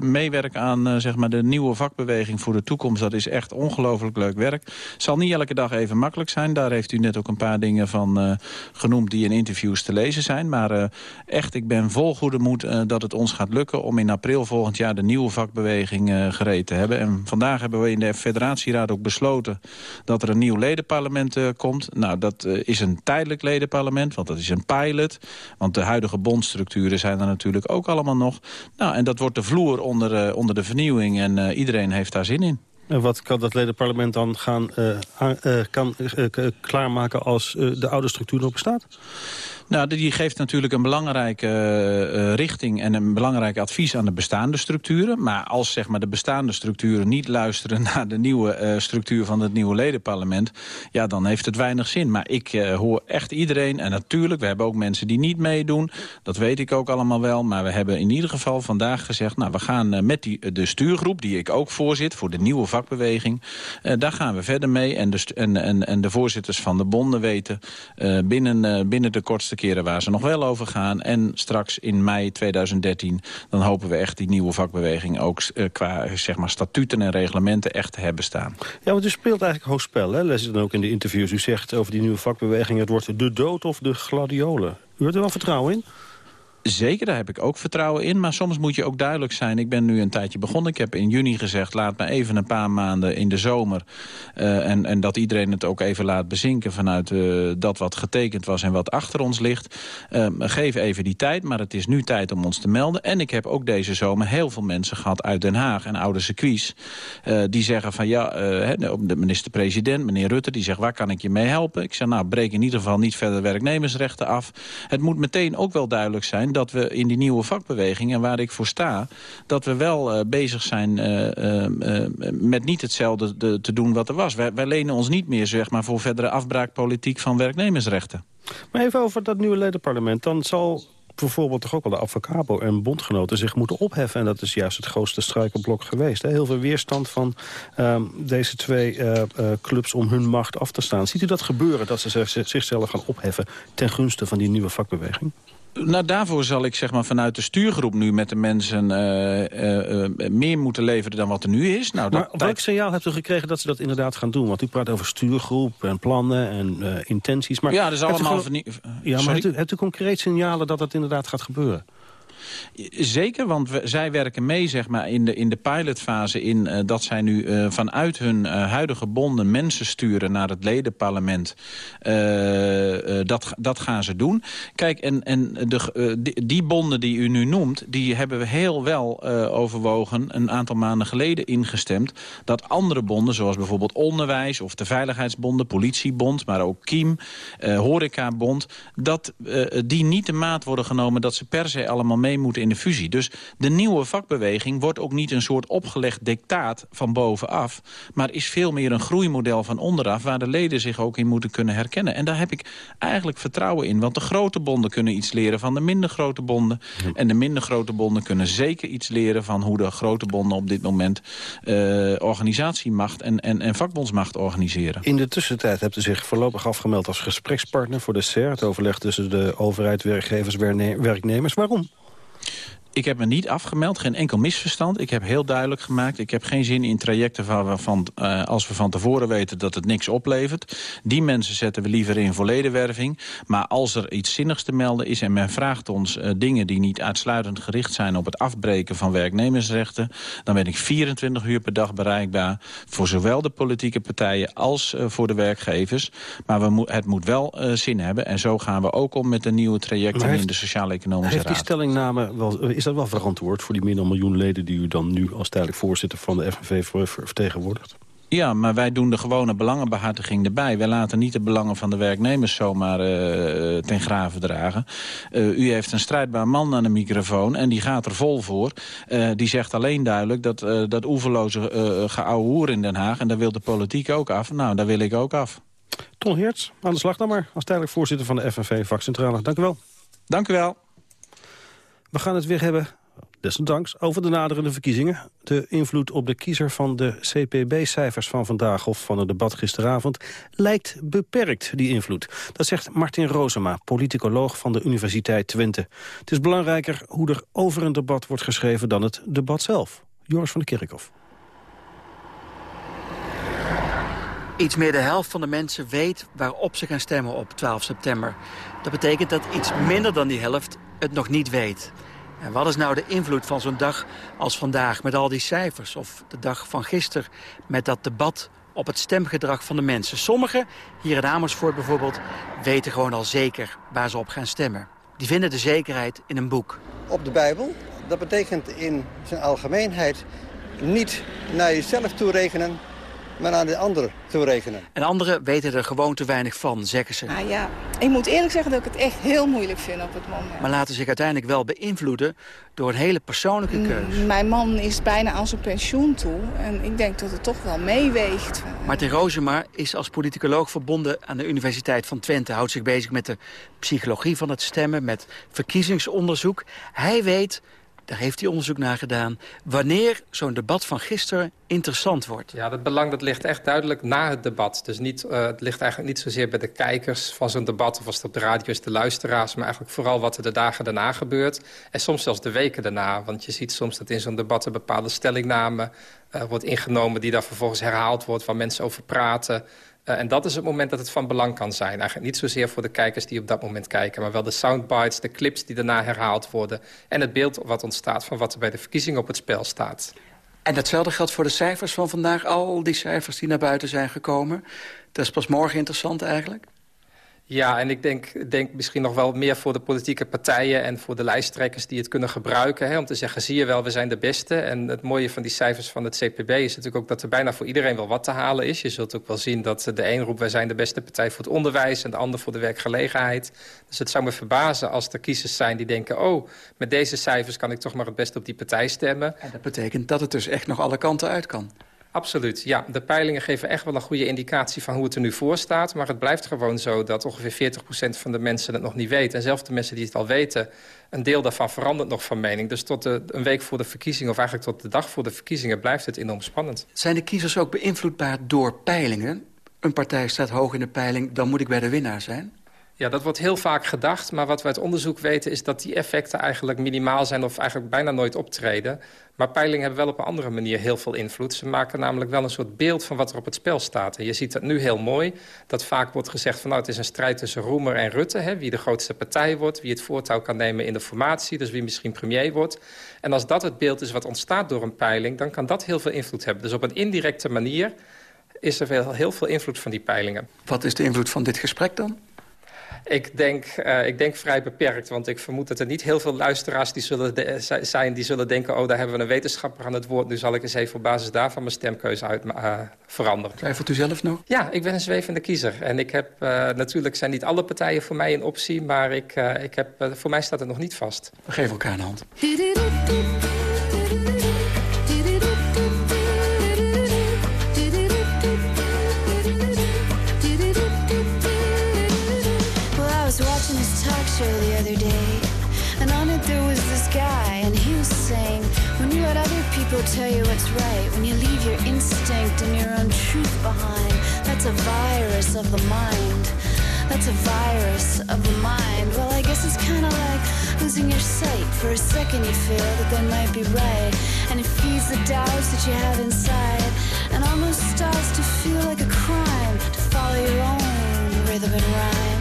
meewerken aan zeg maar de nieuwe vakbeweging voor de toekomst... dat is echt ongelooflijk leuk werk. Het zal niet elke dag even makkelijk zijn. Daar heeft u net ook een paar dingen van genoemd... die in interviews te lezen zijn. Maar echt, ik ben vol goede moed dat het ons gaat lukken... om in april volgend jaar de nieuwe vakbeweging gereed te hebben. En vandaag hebben we in de federatieraad ook besloten... dat er een nieuw ledenparlement komt. Nou, dat dat eh, is een tijdelijk ledenparlement, want dat is een pilot. Want de huidige bondstructuren zijn er natuurlijk ook allemaal nog. Nou, en dat wordt de vloer onder, uh, onder de vernieuwing en uh, iedereen heeft daar zin in. En wat kan dat ledenparlement dan gaan kan, klaarmaken als de oude structuur nog bestaat? Nou, die geeft natuurlijk een belangrijke uh, richting en een belangrijk advies aan de bestaande structuren. Maar als zeg maar, de bestaande structuren niet luisteren naar de nieuwe uh, structuur van het nieuwe ledenparlement, ja, dan heeft het weinig zin. Maar ik hoor echt iedereen, en natuurlijk, we hebben ook mensen die niet meedoen. Dat weet ik ook allemaal wel. Maar we hebben in ieder geval vandaag gezegd, nou, we gaan met die, de stuurgroep, die ik ook voorzit voor de nieuwe vakbeweging, daar gaan we verder mee. En de, en, en, en de voorzitters van de bonden weten binnen, binnen de kortste keren waar ze nog wel over gaan. En straks in mei 2013, dan hopen we echt die nieuwe vakbeweging... ook uh, qua zeg maar, statuten en reglementen echt te hebben staan. Ja, want u speelt eigenlijk hoog spel, hè? lees je dan ook in de interviews. U zegt over die nieuwe vakbeweging... het wordt de dood of de gladiolen. U hebt er wel vertrouwen in? Zeker, daar heb ik ook vertrouwen in. Maar soms moet je ook duidelijk zijn. Ik ben nu een tijdje begonnen. Ik heb in juni gezegd, laat me even een paar maanden in de zomer. Uh, en, en dat iedereen het ook even laat bezinken vanuit uh, dat wat getekend was en wat achter ons ligt. Uh, geef even die tijd, maar het is nu tijd om ons te melden. En ik heb ook deze zomer heel veel mensen gehad uit Den Haag en oude circuits. die zeggen van ja, de minister-president, meneer Rutte, die zegt waar kan ik je mee helpen? Ik zeg nou, breek in ieder geval niet verder werknemersrechten af. Het moet meteen ook wel duidelijk zijn dat we in die nieuwe vakbeweging... en waar ik voor sta, dat we wel uh, bezig zijn uh, uh, met niet hetzelfde de, te doen wat er was. Wij, wij lenen ons niet meer zeg maar, voor verdere afbraakpolitiek van werknemersrechten. Maar even over dat nieuwe ledenparlement. Dan zal bijvoorbeeld toch ook wel de Avocabo en bondgenoten zich moeten opheffen. En dat is juist het grootste struikelblok geweest. Heel veel weerstand van uh, deze twee clubs om hun macht af te staan. Ziet u dat gebeuren, dat ze zichzelf gaan opheffen... ten gunste van die nieuwe vakbeweging? Nou, daarvoor zal ik zeg maar, vanuit de stuurgroep nu met de mensen uh, uh, meer moeten leveren dan wat er nu is. Nou, maar welk signaal hebt u gekregen dat ze dat inderdaad gaan doen? Want u praat over stuurgroep en plannen en intenties. Maar ja, dat is allemaal... Gewoon... Ja, maar hebt u, hebt u concreet signalen dat dat inderdaad gaat gebeuren? Zeker, want zij werken mee zeg maar, in, de, in de pilotfase... in uh, dat zij nu uh, vanuit hun uh, huidige bonden mensen sturen naar het ledenparlement. dat, dat gaan ze doen. Kijk, en, en de, die, die, bonden die u nu noemt... die hebben we heel wel overwogen een aantal maanden geleden ingestemd... dat andere bonden, zoals bijvoorbeeld onderwijs... of de veiligheidsbonden, politiebond, maar ook Kiem, horecabond... dat die niet de maat worden genomen dat ze per se allemaal mee mee moeten in de fusie. Dus de nieuwe vakbeweging wordt ook niet een soort opgelegd dictaat van bovenaf... maar is veel meer een groeimodel van onderaf... waar de leden zich ook in moeten kunnen herkennen. En daar heb ik eigenlijk vertrouwen in. Want de grote bonden kunnen iets leren van de minder grote bonden. En de minder grote bonden kunnen zeker iets leren... van hoe de grote bonden op dit moment uh, organisatiemacht en, en, en vakbondsmacht organiseren. In de tussentijd hebt u zich voorlopig afgemeld als gesprekspartner voor de SER... het overleg tussen de overheid, werkgevers, werknemers. Waarom? Ik heb me niet afgemeld, geen enkel misverstand. Ik heb heel duidelijk gemaakt, ik heb geen zin in trajecten waarvan, uh, als we van tevoren weten dat het niks oplevert. Die mensen zetten we liever in volledewerving. Maar als er iets zinnigs te melden is en men vraagt ons uh, dingen die niet uitsluitend gericht zijn op het afbreken van werknemersrechten, dan ben ik 24 uur per dag bereikbaar voor zowel de politieke partijen als uh, voor de werkgevers. Maar we mo het moet wel zin hebben en zo gaan we ook om met de nieuwe trajecten heeft, in de sociaal-economische raad. Heeft die stellingname wel, is dat wel verantwoord voor die meer dan miljoen leden... die u dan nu als tijdelijk voorzitter van de FNV vertegenwoordigt? Ja, maar wij doen de gewone belangenbehartiging erbij. Wij laten niet de belangen van de werknemers zomaar uh, ten graven dragen. Uh, u heeft een strijdbaar man aan de microfoon en die gaat er vol voor. Uh, die zegt alleen duidelijk dat, dat oeverloze uh, geouwe in Den Haag... en daar wil de politiek ook af. Nou, daar wil ik ook af. Ton Heerts, aan de slag dan maar. Als tijdelijk voorzitter van de FNV Vakcentrale. Dank u wel. Dank u wel. We gaan het weer hebben, desondanks, over de naderende verkiezingen. De invloed op de kiezer van de CPB-cijfers van vandaag of van het debat gisteravond lijkt beperkt, die invloed. Dat zegt Martin Rosema, politicoloog van de Universiteit Twente. Het is belangrijker hoe er over een debat wordt geschreven dan het debat zelf. Joris van der Kerkhof. Iets meer de helft van de mensen weet waarop ze gaan stemmen op 12 september. Dat betekent dat iets minder dan die helft het nog niet weet. En wat is nou de invloed van zo'n dag als vandaag met al die cijfers? Of de dag van gisteren met dat debat op het stemgedrag van de mensen? Sommigen, hier in Amersfoort bijvoorbeeld, weten gewoon al zeker waar ze op gaan stemmen. Die vinden de zekerheid in een boek. Op de Bijbel, dat betekent in zijn algemeenheid niet naar jezelf toerekenen maar aan de anderen toerekenen. En anderen weten er gewoon te weinig van, zeggen ze. Nou ja, ik moet eerlijk zeggen dat ik het echt heel moeilijk vind op het moment. Maar laten zich uiteindelijk wel beïnvloeden door een hele persoonlijke keuze. Mijn man is bijna aan zijn pensioen toe en ik denk dat het toch wel meeweegt. Martin Rozema is als politicoloog verbonden aan de Universiteit van Twente. Houdt zich bezig met de psychologie van het stemmen, met verkiezingsonderzoek. Hij weet daar heeft hij onderzoek naar gedaan... wanneer zo'n debat van gisteren interessant wordt. Ja, dat belang dat ligt echt duidelijk na het debat. Dus niet, uh, het ligt eigenlijk niet zozeer bij de kijkers van zo'n debat... of als het op de radio is, de luisteraars... maar eigenlijk vooral wat er de dagen daarna gebeurt. En soms zelfs de weken daarna. Want je ziet soms dat in zo'n debat een bepaalde stellingname... Uh, wordt ingenomen die dan vervolgens herhaald wordt... waar mensen over praten... Uh, en dat is het moment dat het van belang kan zijn. Eigenlijk niet zozeer voor de kijkers die op dat moment kijken... maar wel de soundbites, de clips die daarna herhaald worden... en het beeld wat ontstaat van wat er bij de verkiezingen op het spel staat. En datzelfde geldt voor de cijfers van vandaag. Al die cijfers die naar buiten zijn gekomen. Dat is pas morgen interessant eigenlijk. Ja, en ik denk, denk misschien nog wel meer voor de politieke partijen... en voor de lijsttrekkers die het kunnen gebruiken... Hè, om te zeggen, zie je wel, we zijn de beste. En het mooie van die cijfers van het CPB is natuurlijk ook... dat er bijna voor iedereen wel wat te halen is. Je zult ook wel zien dat de een roept... wij zijn de beste partij voor het onderwijs... en de ander voor de werkgelegenheid. Dus het zou me verbazen als er kiezers zijn die denken... oh, met deze cijfers kan ik toch maar het beste op die partij stemmen. En dat betekent dat het dus echt nog alle kanten uit kan. Absoluut, ja. De peilingen geven echt wel een goede indicatie van hoe het er nu voor staat. Maar het blijft gewoon zo dat ongeveer 40% van de mensen het nog niet weten. En zelfs de mensen die het al weten, een deel daarvan verandert nog van mening. Dus tot de, een week voor de verkiezingen, of eigenlijk tot de dag voor de verkiezingen... blijft het enorm spannend. Zijn de kiezers ook beïnvloedbaar door peilingen? Een partij staat hoog in de peiling, dan moet ik bij de winnaar zijn? Ja, dat wordt heel vaak gedacht. Maar wat we uit onderzoek weten is dat die effecten eigenlijk minimaal zijn... of eigenlijk bijna nooit optreden. Maar peilingen hebben wel op een andere manier heel veel invloed. Ze maken namelijk wel een soort beeld van wat er op het spel staat. En je ziet dat nu heel mooi. Dat vaak wordt gezegd van nou, het is een strijd tussen Roemer en Rutte. Hè, wie de grootste partij wordt, wie het voortouw kan nemen in de formatie. Dus wie misschien premier wordt. En als dat het beeld is wat ontstaat door een peiling... dan kan dat heel veel invloed hebben. Dus op een indirecte manier is er heel veel invloed van die peilingen. Wat is de invloed van dit gesprek dan? Ik denk, uh, ik denk vrij beperkt, want ik vermoed dat er niet heel veel luisteraars die zullen zijn... die zullen denken, oh, daar hebben we een wetenschapper aan het woord... nu zal ik eens even op basis daarvan mijn stemkeuze uit, uh, veranderen. Twijfelt u zelf nog? Ja, ik ben een zwevende kiezer. En ik heb, uh, natuurlijk zijn niet alle partijen voor mij een optie... maar ik, ik heb, voor mij staat het nog niet vast. We geven elkaar een hand. People tell you what's right, when you leave your instinct and your own truth behind, that's a virus of the mind. That's a virus of the mind. Well, I guess it's kind of like losing your sight. For a second, you feel that they might be right. And it feeds the doubts that you have inside. And almost starts to feel like a crime to follow your own rhythm and rhyme.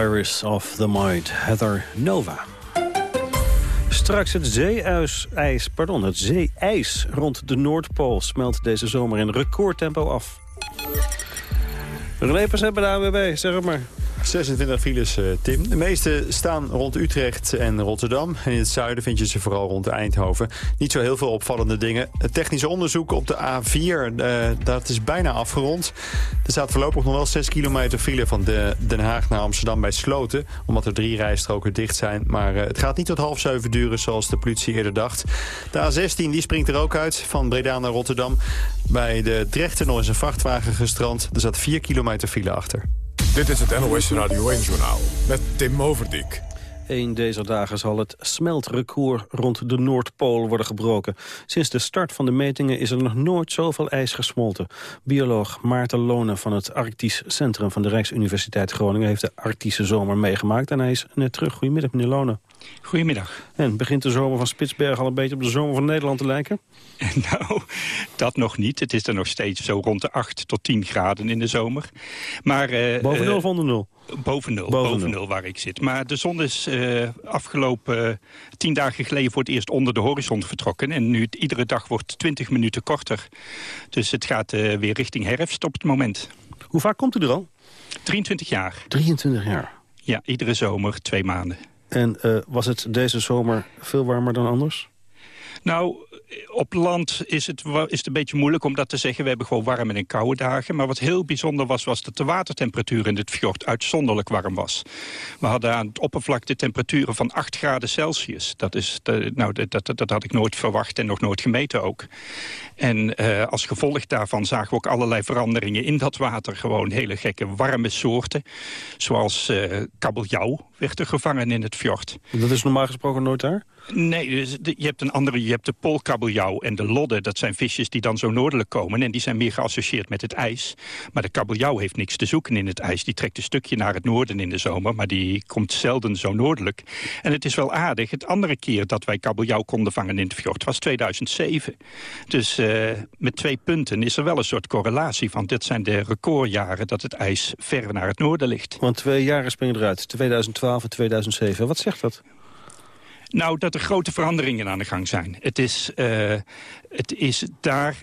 Virus of the Mind, Heather Nova. Straks het zeeijs, ijs, pardon, het zeeijs rond de Noordpool smelt deze zomer in recordtempo af. Passet bij de AWB, zeg maar. 26 files, eh, Tim. De meeste staan rond Utrecht en Rotterdam. In het zuiden vind je ze vooral rond Eindhoven. Niet zo heel veel opvallende dingen. Het technische onderzoek op de A4, eh, dat is bijna afgerond. Er staat voorlopig nog wel 6 kilometer file van de Den Haag naar Amsterdam bij Sloten. Omdat er drie rijstroken dicht zijn. Maar eh, het gaat niet tot half zeven duren zoals de politie eerder dacht. De A16 die springt er ook uit van Breda naar Rotterdam. Bij de Drechttunnel is een vrachtwagen gestrand. Er zat 4 kilometer file achter. Dit is het NOS Radio 1-journaal met Tim Overdijk. Eén deze dagen zal het smeltrecord rond de Noordpool worden gebroken. Sinds de start van de metingen is er nog nooit zoveel ijs gesmolten. Bioloog Maarten Lonen van het Arctisch Centrum van de Rijksuniversiteit Groningen... heeft de Arctische zomer meegemaakt en hij is net terug. Goedemiddag, meneer Lonen. Goedemiddag. En begint de zomer van Spitsbergen al een beetje op de zomer van Nederland te lijken? Nou, dat nog niet. Het is er nog steeds zo rond de 8 tot 10 graden in de zomer. Maar, uh, boven nul of onder nul? Boven nul, boven, nul waar ik zit. Maar de zon is uh, afgelopen tien dagen geleden voor het eerst onder de horizon vertrokken. En nu iedere dag wordt 20 minuten korter. Dus het gaat uh, weer richting herfst op het moment. Hoe vaak komt u er al? 23 jaar. 23 jaar? Ja, iedere zomer twee maanden. En uh, was het deze zomer veel warmer dan anders? Nou, op land is het, is een beetje moeilijk om dat te zeggen. We hebben gewoon warme en koude dagen. Maar wat heel bijzonder was, was dat de watertemperatuur in dit fjord uitzonderlijk warm was. We hadden aan het oppervlakte temperaturen van 8 graden Celsius. Dat, is nou, dat, dat, dat had ik nooit verwacht en nog nooit gemeten ook. En uh, als gevolg daarvan zagen we ook allerlei veranderingen in dat water. Gewoon hele gekke warme soorten. Zoals uh, kabeljauw werd er gevangen in het fjord. Dat is normaal gesproken nooit daar? Nee, dus je hebt een andere. Je hebt de poolkabeljauw en de lodde. Dat zijn visjes die dan zo noordelijk komen. En die zijn meer geassocieerd met het ijs. Maar de kabeljauw heeft niks te zoeken in het ijs. Die trekt een stukje naar het noorden in de zomer. Maar die komt zelden zo noordelijk. En het is wel aardig. Het andere keer dat wij kabeljauw konden vangen in het fjord was 2007. Dus uh, met twee punten is er wel een soort correlatie van. Dit zijn de recordjaren dat het ijs ver naar het noorden ligt. Want twee jaren springen eruit. 2012 en 2007. Wat zegt dat? Nou, dat er grote veranderingen aan de gang zijn. Het is, uh, het is daar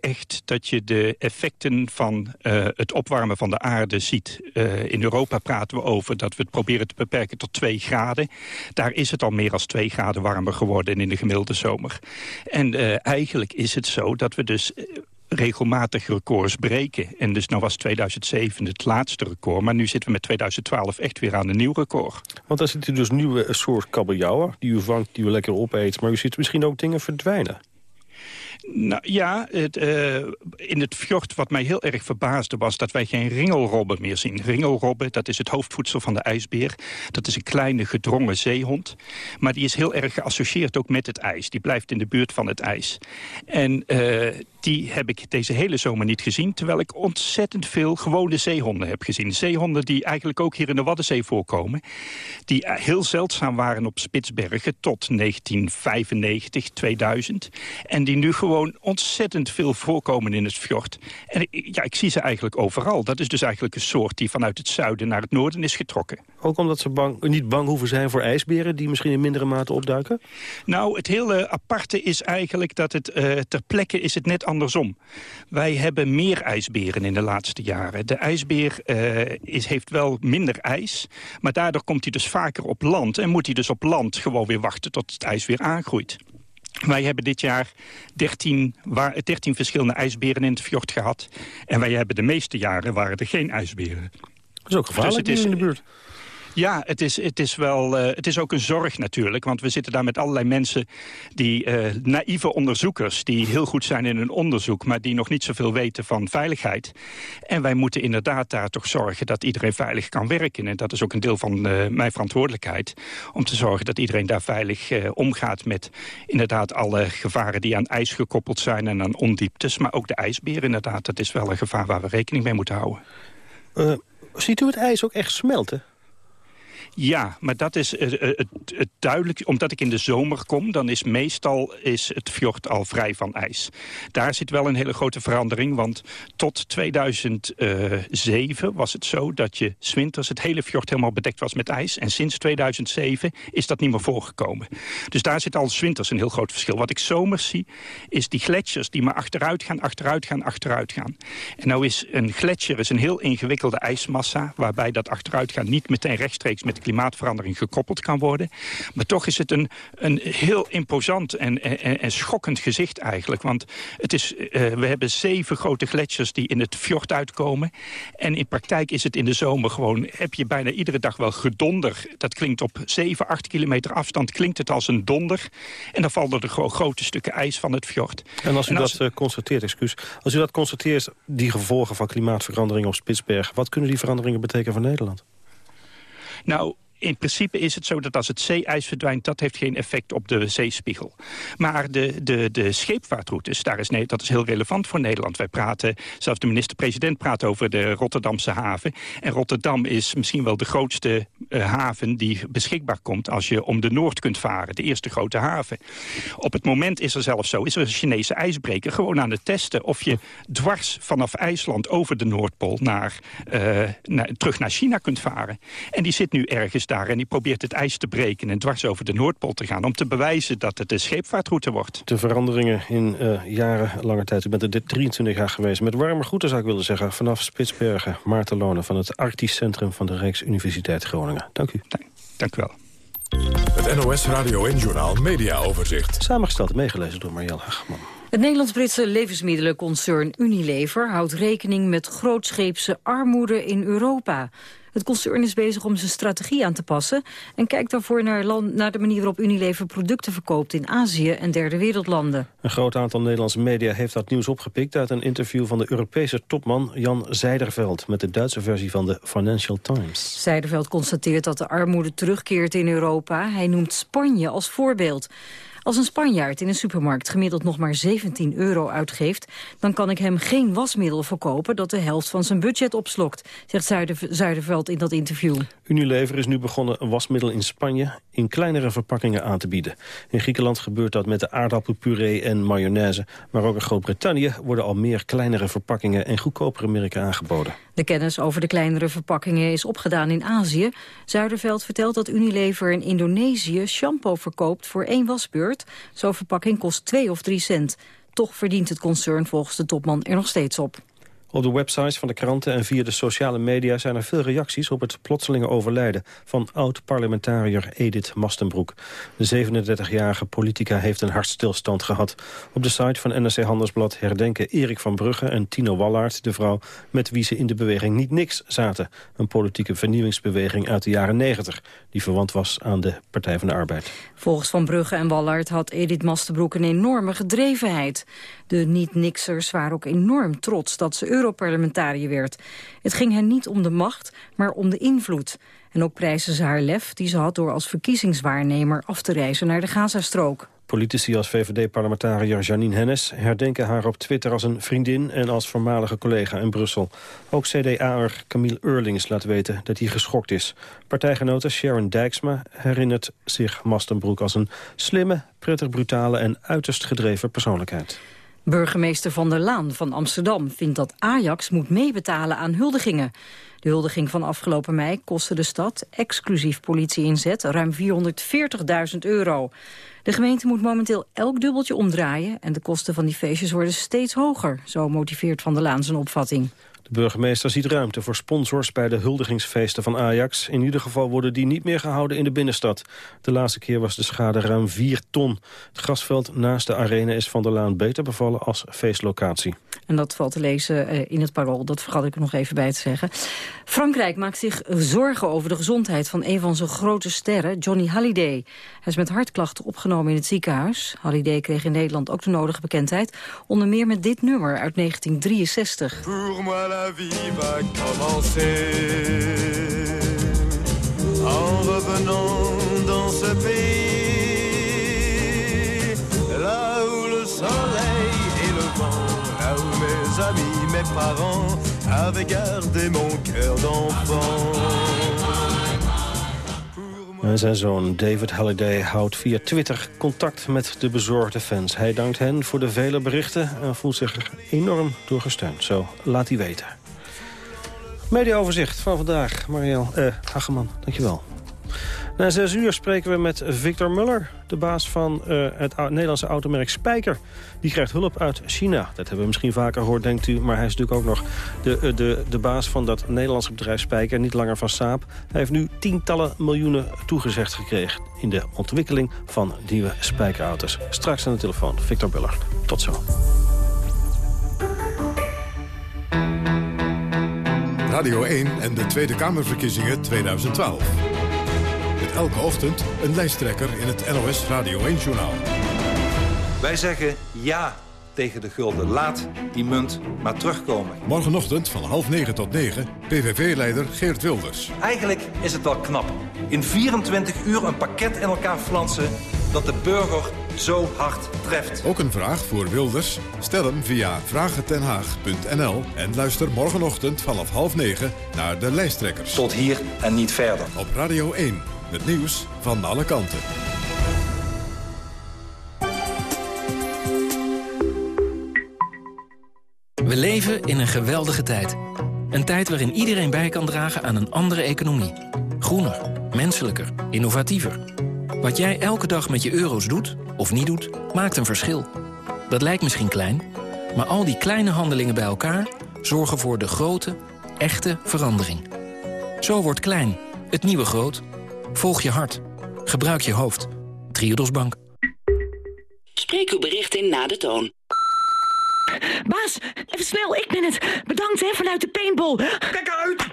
echt dat je de effecten van uh, het opwarmen van de aarde ziet. Uh, in Europa praten we over dat we het proberen te beperken tot 2 graden. Daar is het al meer dan 2 graden warmer geworden in de gemiddelde zomer. En uh, eigenlijk is het zo dat we dus regelmatig records breken. En dus nou was 2007 het laatste record. Maar nu zitten we met 2012 echt weer aan een nieuw record. Want daar zit u dus nieuwe soort kabeljauwen die u vangt, die u lekker opeet. Maar u ziet misschien ook dingen verdwijnen. Nou ja, het, uh, in het fjord wat mij heel erg verbaasde was dat wij geen ringelrobben meer zien. Ringelrobben, dat is het hoofdvoedsel van de ijsbeer. Dat is een kleine gedrongen zeehond. Maar die is heel erg geassocieerd ook met het ijs. Die blijft in de buurt van het ijs. En uh, die heb ik deze hele zomer niet gezien... terwijl ik ontzettend veel gewone zeehonden heb gezien. Zeehonden die eigenlijk ook hier in de Waddenzee voorkomen. Die heel zeldzaam waren op Spitsbergen tot 1995, 2000. En die nu gewoon ontzettend veel voorkomen in het fjord. En ja, ik zie ze eigenlijk overal. Dat is dus eigenlijk een soort die vanuit het zuiden naar het noorden is getrokken. Ook omdat ze bang, niet bang hoeven zijn voor ijsberen... die misschien in mindere mate opduiken? Nou, het hele aparte is eigenlijk dat het uh, ter plekke is het net andersom. Wij hebben meer ijsberen in de laatste jaren. De ijsbeer uh, is, heeft wel minder ijs, maar daardoor komt hij dus vaker op land... en moet hij dus op land gewoon weer wachten tot het ijs weer aangroeit. Wij hebben dit jaar 13, 13 verschillende ijsberen in het fjord gehad. En wij hebben de meeste jaren waren er geen ijsberen. Dat is ook gevaarlijk dus het is, in de buurt. Ja, het is, het, is wel, uh, het is ook een zorg natuurlijk. Want we zitten daar met allerlei mensen, die uh, naïeve onderzoekers... die heel goed zijn in hun onderzoek... maar die nog niet zoveel weten van veiligheid. En wij moeten inderdaad daar toch zorgen dat iedereen veilig kan werken. En dat is ook een deel van uh, mijn verantwoordelijkheid... om te zorgen dat iedereen daar veilig omgaat met inderdaad alle gevaren... die aan ijs gekoppeld zijn en aan ondieptes. Maar ook de ijsbeer inderdaad, dat is wel een gevaar waar we rekening mee moeten houden. ziet u het ijs ook echt smelten? Ja, maar dat is uh, het, het, duidelijk. Omdat ik in de zomer kom, dan is meestal is het fjord al vrij van ijs. Daar zit wel een hele grote verandering. Want tot 2007 was het zo dat je zwinters het hele fjord helemaal bedekt was met ijs. En sinds 2007 is dat niet meer voorgekomen. Dus daar zit al zwinters een heel groot verschil. Wat ik zomers zie, is die gletsjers die maar achteruit gaan, achteruit gaan, achteruit gaan. En nou is een gletsjer is een heel ingewikkelde ijsmassa... waarbij dat achteruitgaan niet meteen rechtstreeks met klimaatverandering gekoppeld kan worden. Maar toch is het een, een heel imposant en, en, en schokkend gezicht eigenlijk. Want het is, uh, we hebben zeven grote gletsjers die in het fjord uitkomen. En in praktijk is het in de zomer gewoon... heb je bijna iedere dag wel gedonder. Dat klinkt op 7, 8 kilometer afstand klinkt het als een donder. En dan vallen er gewoon grote stukken ijs van het fjord. En als u dat uh, constateert, excuus, als u dat constateert, die gevolgen van klimaatverandering op Spitsbergen... wat kunnen die veranderingen betekenen voor Nederland? Nou, in principe is het zo dat als het zeeijs verdwijnt... dat heeft geen effect op de zeespiegel. Maar de, de, de scheepvaartroutes, daar is, nee, dat is heel relevant voor Nederland. Wij praten, zelfs de minister-president praat over de Rotterdamse haven. En Rotterdam is misschien wel de grootste uh, haven die beschikbaar komt... als je om de Noord kunt varen, de eerste grote haven. Op het moment is er zelfs zo, is er een Chinese ijsbreker... gewoon aan het testen of je dwars vanaf IJsland over de Noordpool... Naar, uh, naar, terug naar China kunt varen. En die zit nu ergens daar en die probeert het ijs te breken... en dwars over de Noordpool te gaan... om te bewijzen dat het een scheepvaartroute wordt. De veranderingen in uh, jarenlange tijd. U bent er 23 jaar geweest. Met warme groeten zou ik willen zeggen. Vanaf Spitsbergen, Maarten Lonen van het Arktisch Centrum... van de Rijksuniversiteit Groningen. Dank u. Dank u wel. Het NOS Radio en Journal Media Overzicht. Samengesteld en meegelezen door Marielle Hageman. Het Nederlands-Britse levensmiddelenconcern Unilever houdt rekening met grootscheepse armoede in Europa. Het concern is bezig om zijn strategie aan te passen... en kijkt daarvoor naar, land, naar de manier waarop Unilever producten verkoopt in Azië en derde wereldlanden. Een groot aantal Nederlandse media heeft dat nieuws opgepikt... uit een interview van de Europese topman Jan Zijderveld... met de Duitse versie van de Financial Times. Zijderveld constateert dat de armoede terugkeert in Europa. Hij noemt Spanje als voorbeeld. Als een Spanjaard in een supermarkt gemiddeld nog maar 17 euro uitgeeft... dan kan ik hem geen wasmiddel verkopen dat de helft van zijn budget opslokt... zegt Zuiderveld in dat interview. Unilever is nu begonnen wasmiddel in Spanje in kleinere verpakkingen aan te bieden. In Griekenland gebeurt dat met de aardappelpuree en mayonaise. Maar ook in Groot-Brittannië worden al meer kleinere verpakkingen en goedkopere merken aangeboden. De kennis over de kleinere verpakkingen is opgedaan in Azië. Zuiderveld vertelt dat Unilever in Indonesië shampoo verkoopt voor één wasbeurt. Zo'n verpakking kost 2 of 3 cent. Toch verdient het concern volgens de topman er nog steeds op. Op de websites van de kranten en via de sociale media zijn er veel reacties op het plotselinge overlijden van oud-parlementariër Edith Mastenbroek. De 37-jarige politica heeft een hartstilstand gehad. Op de site van NRC Handelsblad herdenken Erik van Brugge en Tino Wallaert, de vrouw met wie ze in de beweging Niet Niks zaten. Een politieke vernieuwingsbeweging uit de jaren 90, die verwant was aan de Partij van de Arbeid. Volgens Van Brugge en Wallaert had Edith Mastenbroek een enorme gedrevenheid. De niet-Nixers waren ook enorm trots dat ze Europarlementariër werd. Het ging hen niet om de macht, maar om de invloed. En ook prijzen ze haar lef die ze had door als verkiezingswaarnemer af te reizen naar de Gazastrook. Politici als VVD-parlementariër Janine Hennis herdenken haar op Twitter als een vriendin en als voormalige collega in Brussel. Ook CDA'er Camille Eurlings laat weten dat hij geschokt is. Partijgenote Sharon Dijksma herinnert zich Mastenbroek als een slimme, prettig brutale en uiterst gedreven persoonlijkheid. Burgemeester Van der Laan van Amsterdam vindt dat Ajax moet meebetalen aan huldigingen. De huldiging van afgelopen mei kostte de stad, exclusief politie-inzet, ruim 440.000 euro. De gemeente moet momenteel elk dubbeltje omdraaien... en de kosten van die feestjes worden steeds hoger. Zo motiveert Van der Laan zijn opvatting. De burgemeester ziet ruimte voor sponsors bij de huldigingsfeesten van Ajax. In ieder geval worden die niet meer gehouden in de binnenstad. De laatste keer was de schade ruim 4 ton. Het grasveld naast de arena is van der Laan beter bevallen als feestlocatie. En dat valt te lezen eh, in het parool, dat vergat ik er nog even bij te zeggen. Frankrijk maakt zich zorgen over de gezondheid van een van zijn grote sterren, Johnny Hallyday. Hij is met hartklachten opgenomen in het ziekenhuis. Hallyday kreeg in Nederland ook de nodige bekendheid, onder meer met dit nummer uit 1963. Pour moi la vie va commencer. En revenant dans ce pays Là où le soleil et le vent Là où mes amis, mes parents Avaient gardé mon cœur d'enfant Zijn zoon David Halliday houdt via Twitter contact met de bezorgde fans. Hij dankt hen voor de vele berichten en voelt zich enorm door gesteund. Zo laat hij weten. Mediaoverzicht van vandaag. Mariel eh, Hageman, dankjewel. Na zes uur spreken we met Victor Muller, de baas van uh, het Nederlandse automerk Spijker. Die krijgt hulp uit China. Dat hebben we misschien vaker gehoord, denkt u. Maar hij is natuurlijk ook nog de, de, de baas van dat Nederlandse bedrijf Spijker. Niet langer van Saab. Hij heeft nu tientallen miljoenen toegezegd gekregen... in de ontwikkeling van nieuwe spijkerauto's. Straks aan de telefoon, Victor Muller. Tot zo. Radio 1 en de Tweede Kamerverkiezingen 2012. Elke ochtend een lijsttrekker in het NOS Radio 1-journaal. Wij zeggen ja tegen de gulden. Laat die munt maar terugkomen. Morgenochtend van half negen tot negen, PVV-leider Geert Wilders. Eigenlijk is het wel knap. In 24 uur een pakket in elkaar flansen dat de burger zo hard treft. Ook een vraag voor Wilders? Stel hem via vragentenhaag.nl en luister morgenochtend vanaf half negen naar de lijsttrekkers. Tot hier en niet verder. Op Radio 1, het nieuws van alle kanten. We leven in een geweldige tijd. Een tijd waarin iedereen bij kan dragen aan een andere economie. Groener, menselijker, innovatiever. Wat jij elke dag met je euro's doet, of niet doet, maakt een verschil. Dat lijkt misschien klein, maar al die kleine handelingen bij elkaar... zorgen voor de grote, echte verandering. Zo wordt klein, het nieuwe groot. Volg je hart. Gebruik je hoofd. Triodos Bank. Spreek uw bericht in na de toon. Baas, even snel, ik ben het. Bedankt hè, vanuit de paintball. Kijk uit!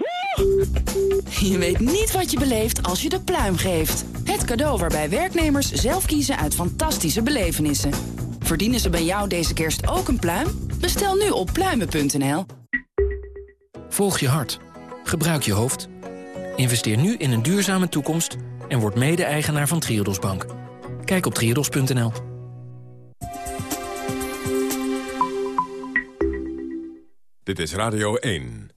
Je weet niet wat je beleeft als je de pluim geeft. Het cadeau waarbij werknemers zelf kiezen uit fantastische belevenissen. Verdienen ze bij jou deze kerst ook een pluim? Bestel nu op pluimen.nl. Volg je hart. Gebruik je hoofd. Investeer nu in een duurzame toekomst en word mede-eigenaar van Triodos Bank. Kijk op triodos.nl. Dit is Radio 1.